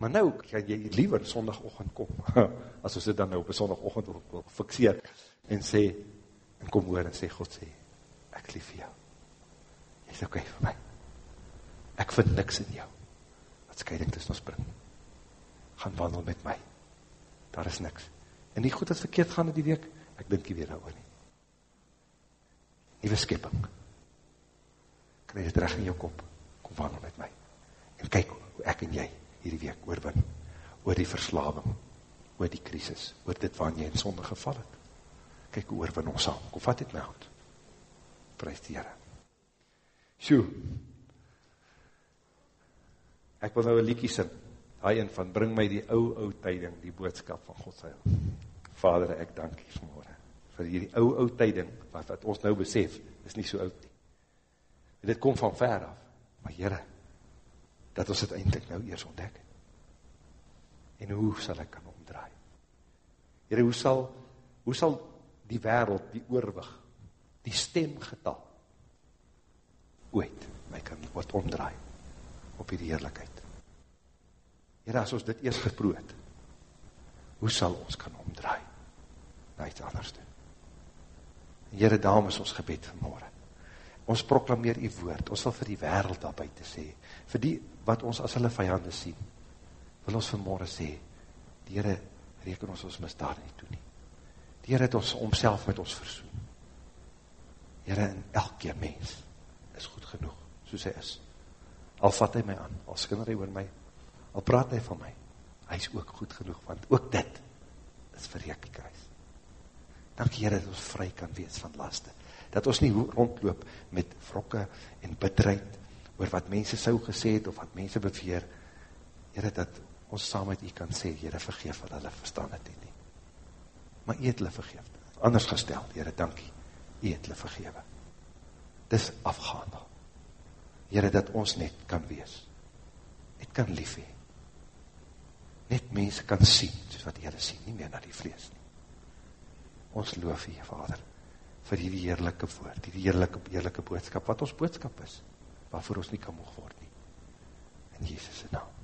Maar nou kan jy liever sondagochtend kom, as ons dit dan nou op sondagochtend wil fixeer, en sê, en kom hoor en sê, God sê, ek lief jou. Jy is oké okay vir my. Ek vind niks in jou. Wat scheiding tussen ons bring. Gaan wandel met my. Daar is niks. En nie goed as verkeerd gaan in die week, ek dink jy weer nou nie. Nieuwe skepping. Krijg het recht in jou kop. Kom wandel met my. En kyk hoe ek en jy hierdie week oorwin, oor die verslaving, oor die krisis, oor dit waar jy in sonde geval het. Kijk hoe oorwin ons saam, kom vat dit my hand. Prijs die Heere. Sjoe, ek wil nou een liekie sing, hy een van, bring my die ou, ou tyding, die boodskap van God sy. Vader, ek dank jy vanmorgen, vir die ou, ou tyding, wat, wat ons nou besef, is nie so oud nie. Dit kom van ver af, maar Heere, dat ons het eindelijk nou eers ontdek. En hoe sal ek kan omdraai? Heren, hoe sal, hoe sal die wereld, die oorwig, die stemgetal, ooit my kan wat omdraai op die heerlijkheid? Heren, as ons dit eers geproot, hoe sal ons kan omdraai na iets anders doen? Heren, daarom is ons gebed vanmorgen. Ons proklameer die woord, ons wil vir die wereld daarby te sê, vir die wat ons as hulle vijande sien, wil ons vanmorgen sê, die Heere reken ons ons misdaad nie toe nie. Die Heere het ons omself met ons versoen. Heere, in elke mens is goed genoeg, soos hy is. Al vat hy my aan, al skinner hy oor my, al praat hy van my, hy is ook goed genoeg, want ook dit is verreek die kruis. Dank Heere dat ons vry kan wees van laste, dat ons nie rondloop met wrokke en bitterheid, oor wat mense sou gesê het, of wat mense beveer, Heere, dat ons saam met u kan sê, Heere, vergeef wat hulle verstaan het nie. Maar u het hulle vergeef, anders gesteld, Heere, dankie, u het hulle vergewe. Dis afgehandel. Heere, dat ons net kan wees, net kan lief hee, net mense kan sien, soos wat Heere sien, nie meer na die vlees nie. Ons loof hier, Vader, vir die heerlijke woord, die heerlijke, heerlijke boodskap, wat ons boodskap is, waarvoor ons nie kan moog word nie. In Jezus' naam.